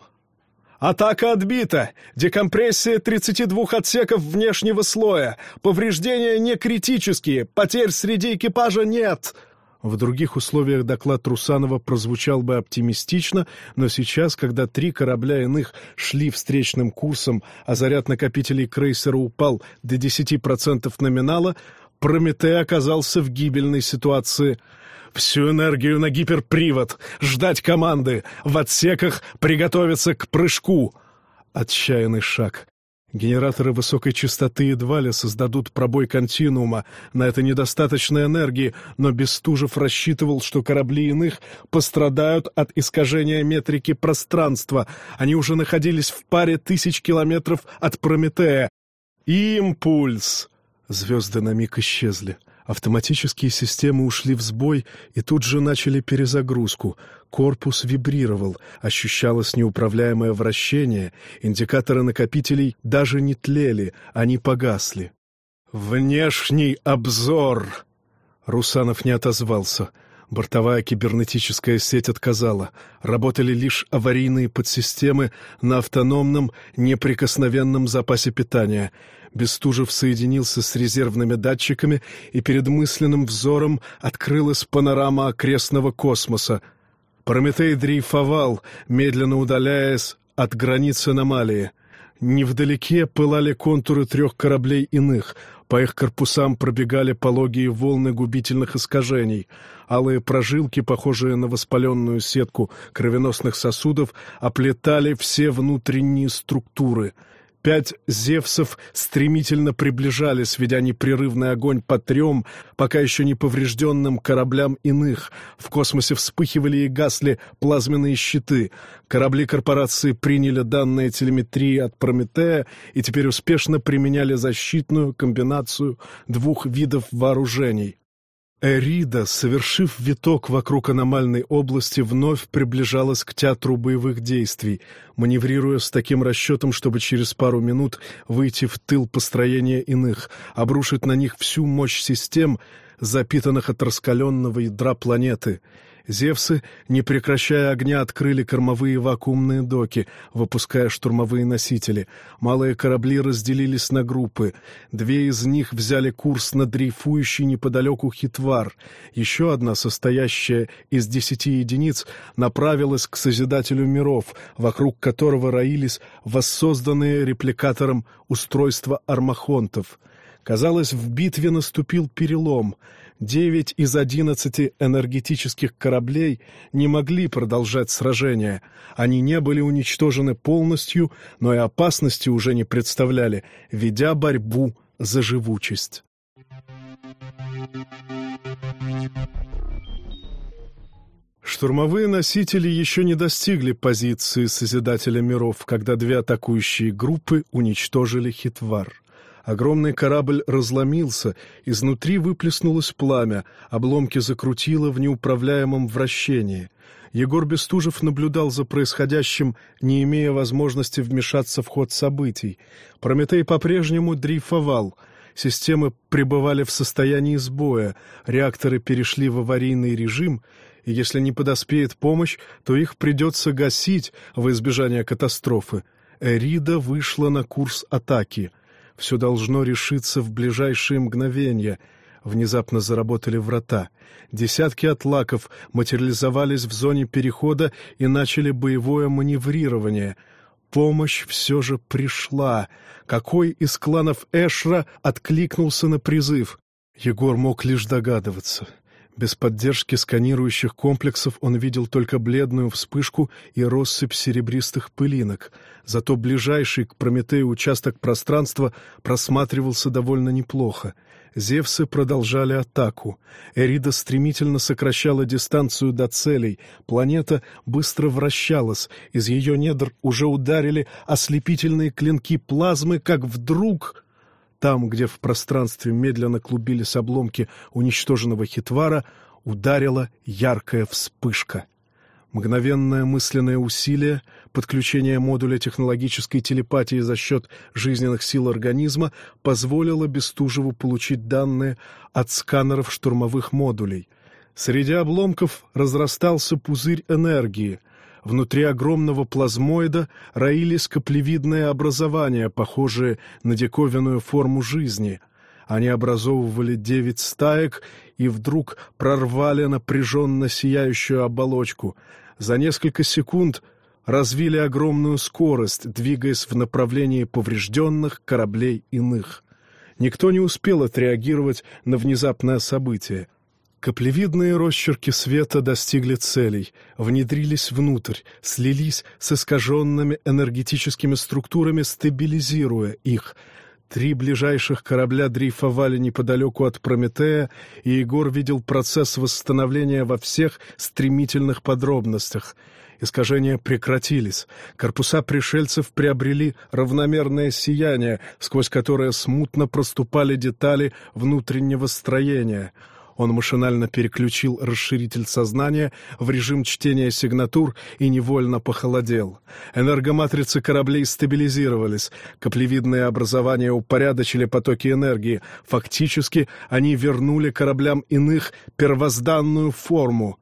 A: «Атака отбита! Декомпрессия 32 отсеков внешнего слоя! Повреждения не критические! Потерь среди экипажа нет!» В других условиях доклад Русанова прозвучал бы оптимистично, но сейчас, когда три корабля иных шли встречным курсом, а заряд накопителей крейсера упал до 10% номинала, Прометей оказался в гибельной ситуации. Всю энергию на гиперпривод, ждать команды, в отсеках приготовиться к прыжку. Отчаянный шаг. Генераторы высокой частоты едва ли создадут пробой континуума, на это недостаточно энергии, но Бестужев рассчитывал, что корабли иных пострадают от искажения метрики пространства. Они уже находились в паре тысяч километров от Прометея. Импульс! Звезды на миг исчезли. Автоматические системы ушли в сбой и тут же начали перезагрузку. Корпус вибрировал, ощущалось неуправляемое вращение, индикаторы накопителей даже не тлели, они погасли. «Внешний обзор!» Русанов не отозвался. Бортовая кибернетическая сеть отказала. Работали лишь аварийные подсистемы на автономном, неприкосновенном запасе питания — Бестужев соединился с резервными датчиками, и перед мысленным взором открылась панорама окрестного космоса. Прометей дрейфовал, медленно удаляясь от границы аномалии. Невдалеке пылали контуры трех кораблей иных, по их корпусам пробегали пологие волны губительных искажений. Алые прожилки, похожие на воспаленную сетку кровеносных сосудов, оплетали все внутренние структуры — Пять «Зевсов» стремительно приближались, ведя непрерывный огонь по трем, пока еще не поврежденным кораблям иных. В космосе вспыхивали и гасли плазменные щиты. Корабли корпорации приняли данные телеметрии от Прометея и теперь успешно применяли защитную комбинацию двух видов вооружений. Эрида, совершив виток вокруг аномальной области, вновь приближалась к театру боевых действий, маневрируя с таким расчетом, чтобы через пару минут выйти в тыл построения иных, обрушить на них всю мощь систем, запитанных от раскаленного ядра планеты — Зевсы, не прекращая огня, открыли кормовые вакуумные доки, выпуская штурмовые носители. Малые корабли разделились на группы. Две из них взяли курс на дрейфующий неподалеку хитвар. Еще одна, состоящая из десяти единиц, направилась к Созидателю миров, вокруг которого роились воссозданные репликатором устройства армахонтов. Казалось, в битве наступил перелом — Девять из одиннадцати энергетических кораблей не могли продолжать сражение. Они не были уничтожены полностью, но и опасности уже не представляли, ведя борьбу за живучесть. Штурмовые носители еще не достигли позиции Созидателя миров, когда две атакующие группы уничтожили Хитвар. Огромный корабль разломился, изнутри выплеснулось пламя, обломки закрутило в неуправляемом вращении. Егор Бестужев наблюдал за происходящим, не имея возможности вмешаться в ход событий. Прометей по-прежнему дрейфовал. Системы пребывали в состоянии сбоя, реакторы перешли в аварийный режим, и если не подоспеет помощь, то их придется гасить во избежание катастрофы. Эрида вышла на курс атаки — все должно решиться в ближайшие мгновения. Внезапно заработали врата. Десятки атлаков материализовались в зоне перехода и начали боевое маневрирование. Помощь все же пришла. Какой из кланов Эшра откликнулся на призыв? Егор мог лишь догадываться. Без поддержки сканирующих комплексов он видел только бледную вспышку и россыпь серебристых пылинок. Зато ближайший к Прометею участок пространства просматривался довольно неплохо. Зевсы продолжали атаку. Эрида стремительно сокращала дистанцию до целей. Планета быстро вращалась. Из ее недр уже ударили ослепительные клинки плазмы, как вдруг... Там, где в пространстве медленно клубились обломки уничтоженного хитвара, ударила яркая вспышка. Мгновенное мысленное усилие, подключение модуля технологической телепатии за счет жизненных сил организма позволило Бестужеву получить данные от сканеров штурмовых модулей. Среди обломков разрастался пузырь энергии. Внутри огромного плазмоида роились каплевидные образования, похожие на диковинную форму жизни. Они образовывали девять стаек и вдруг прорвали напряженно сияющую оболочку. За несколько секунд развили огромную скорость, двигаясь в направлении поврежденных кораблей иных. Никто не успел отреагировать на внезапное событие. Каплевидные росчерки света достигли целей, внедрились внутрь, слились с искаженными энергетическими структурами, стабилизируя их — Три ближайших корабля дрейфовали неподалеку от Прометея, и Егор видел процесс восстановления во всех стремительных подробностях. Искажения прекратились. Корпуса пришельцев приобрели равномерное сияние, сквозь которое смутно проступали детали внутреннего строения — он машинально переключил расширитель сознания в режим чтения сигнатур и невольно похолодел. Энергоматрицы кораблей стабилизировались, каплевидные образования упорядочили потоки энергии. Фактически они вернули кораблям иных первозданную форму.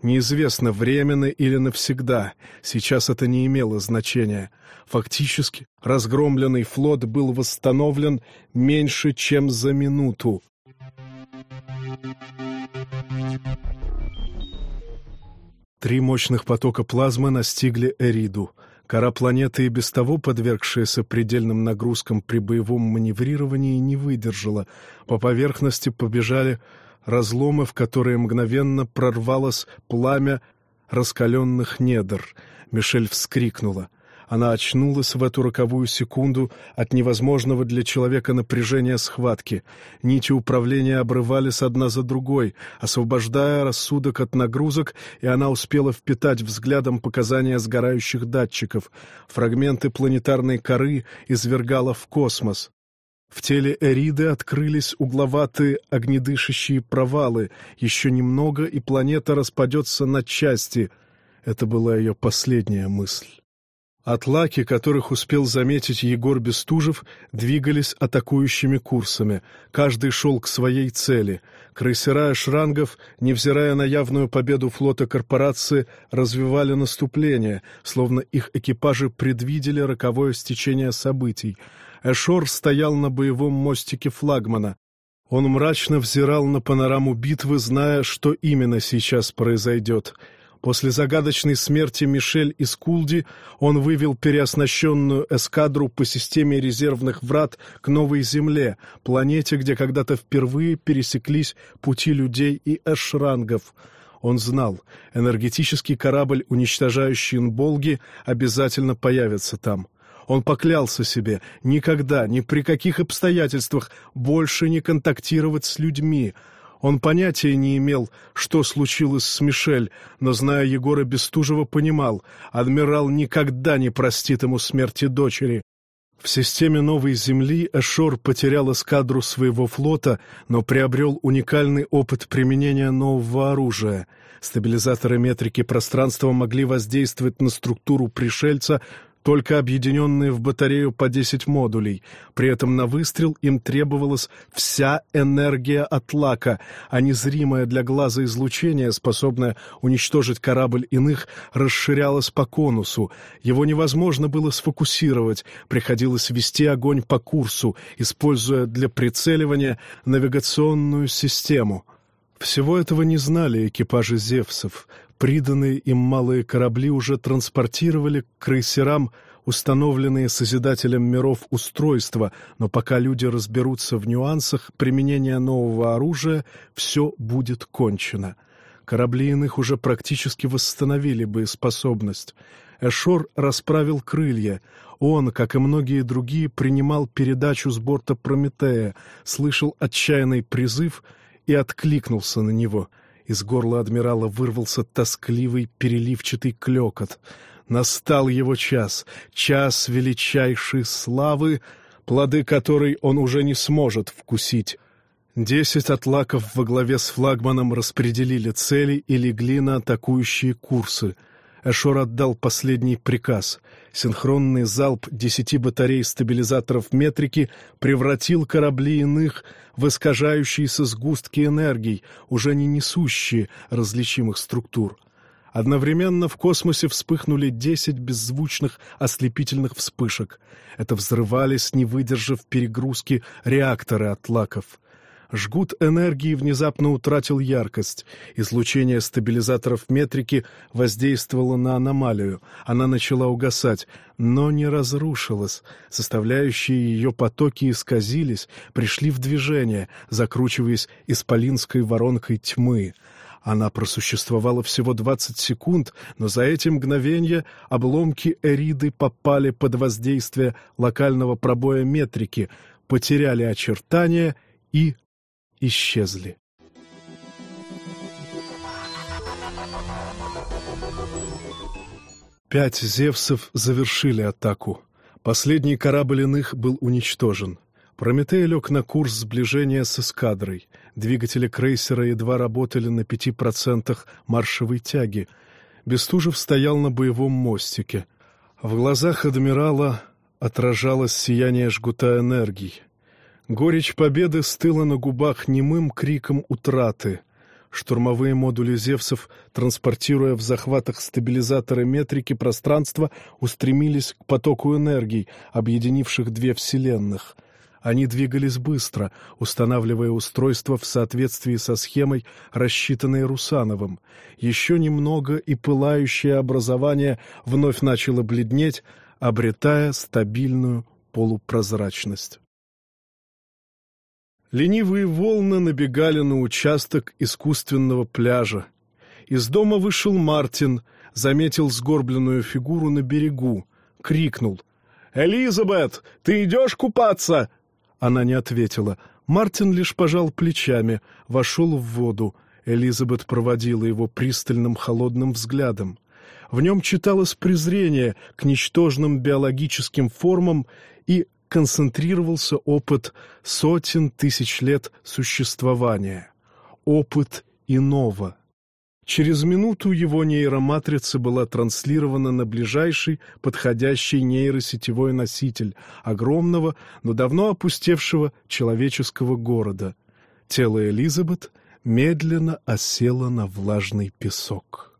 A: Неизвестно, временно или навсегда. Сейчас это не имело значения. Фактически, разгромленный флот был восстановлен меньше, чем за минуту. Три мощных потока плазмы настигли Эриду. Кора планеты, и без того подвергшаяся предельным нагрузкам при боевом маневрировании, не выдержала. По поверхности побежали разломы, в которые мгновенно прорвалось пламя раскаленных недр. Мишель вскрикнула. Она очнулась в эту роковую секунду от невозможного для человека напряжения схватки. Нити управления обрывались одна за другой, освобождая рассудок от нагрузок, и она успела впитать взглядом показания сгорающих датчиков. Фрагменты планетарной коры извергала в космос. В теле Эриды открылись угловатые огнедышащие провалы. Еще немного, и планета распадется на части. Это была ее последняя мысль. Атлаки, которых успел заметить Егор Бестужев, двигались атакующими курсами. Каждый шел к своей цели. Крейсера Шрангов, невзирая на явную победу флота корпорации, развивали наступление, словно их экипажи предвидели роковое стечение событий. Эшор стоял на боевом мостике флагмана. Он мрачно взирал на панораму битвы, зная, что именно сейчас произойдет — После загадочной смерти Мишель из Кулди он вывел переоснащенную эскадру по системе резервных врат к Новой Земле, планете, где когда-то впервые пересеклись пути людей и эшрангов. Он знал, энергетический корабль, уничтожающий Нболги, обязательно появится там. Он поклялся себе никогда, ни при каких обстоятельствах больше не контактировать с людьми — он понятия не имел, что случилось с Мишель, но, зная Егора Бестужева, понимал, адмирал никогда не простит ему смерти дочери. В системе Новой Земли Эшор потерял эскадру своего флота, но приобрел уникальный опыт применения нового оружия. Стабилизаторы метрики пространства могли воздействовать на структуру пришельца только объединенные в батарею по 10 модулей. При этом на выстрел им требовалась вся энергия от лака, а незримое для глаза излучение, способное уничтожить корабль иных, расширялось по конусу. Его невозможно было сфокусировать, приходилось вести огонь по курсу, используя для прицеливания навигационную систему. Всего этого не знали экипажи «Зевсов». Приданные им малые корабли уже транспортировали к крейсерам установленные Созидателем миров устройства, но пока люди разберутся в нюансах применения нового оружия, все будет кончено. Корабли иных уже практически восстановили боеспособность. Эшор расправил крылья. Он, как и многие другие, принимал передачу с борта Прометея, слышал отчаянный призыв и откликнулся на него — из горла адмирала вырвался тоскливый переливчатый клекот. Настал его час, час величайшей славы, плоды которой он уже не сможет вкусить. Десять атлаков во главе с флагманом распределили цели и легли на атакующие курсы. Эшор отдал последний приказ. Синхронный залп десяти батарей стабилизаторов метрики превратил корабли иных в искажающиеся сгустки энергий, уже не несущие различимых структур. Одновременно в космосе вспыхнули десять беззвучных ослепительных вспышек. Это взрывались, не выдержав перегрузки, реакторы атлаков. Жгут энергии внезапно утратил яркость. Излучение стабилизаторов метрики воздействовало на аномалию. Она начала угасать, но не разрушилась. Составляющие ее потоки исказились, пришли в движение, закручиваясь исполинской воронкой тьмы. Она просуществовала всего 20 секунд, но за эти мгновения обломки Эриды попали под воздействие локального пробоя метрики, потеряли очертания и исчезли. Пять Зевсов завершили атаку. Последний корабль иных был уничтожен. Прометей лег на курс сближения с эскадрой. Двигатели крейсера едва работали на пяти процентах маршевой тяги. Бестужев стоял на боевом мостике. В глазах адмирала отражалось сияние жгута энергии. Горечь победы стыла на губах немым криком утраты. Штурмовые модули «Зевсов», транспортируя в захватах стабилизаторы метрики пространства, устремились к потоку энергий, объединивших две вселенных. Они двигались быстро, устанавливая устройство в соответствии со схемой, рассчитанной Русановым. Еще немного, и пылающее образование вновь начало бледнеть, обретая стабильную полупрозрачность. Ленивые волны набегали на участок искусственного пляжа. Из дома вышел Мартин, заметил сгорбленную фигуру на берегу, крикнул. «Элизабет, ты идешь купаться?» Она не ответила. Мартин лишь пожал плечами, вошел в воду. Элизабет проводила его пристальным холодным взглядом. В нем читалось презрение к ничтожным биологическим формам и концентрировался опыт сотен тысяч лет существования, опыт иного. Через минуту его нейроматрица была транслирована на ближайший подходящий нейросетевой носитель огромного, но давно опустевшего человеческого города. Тело Элизабет медленно осело на влажный песок.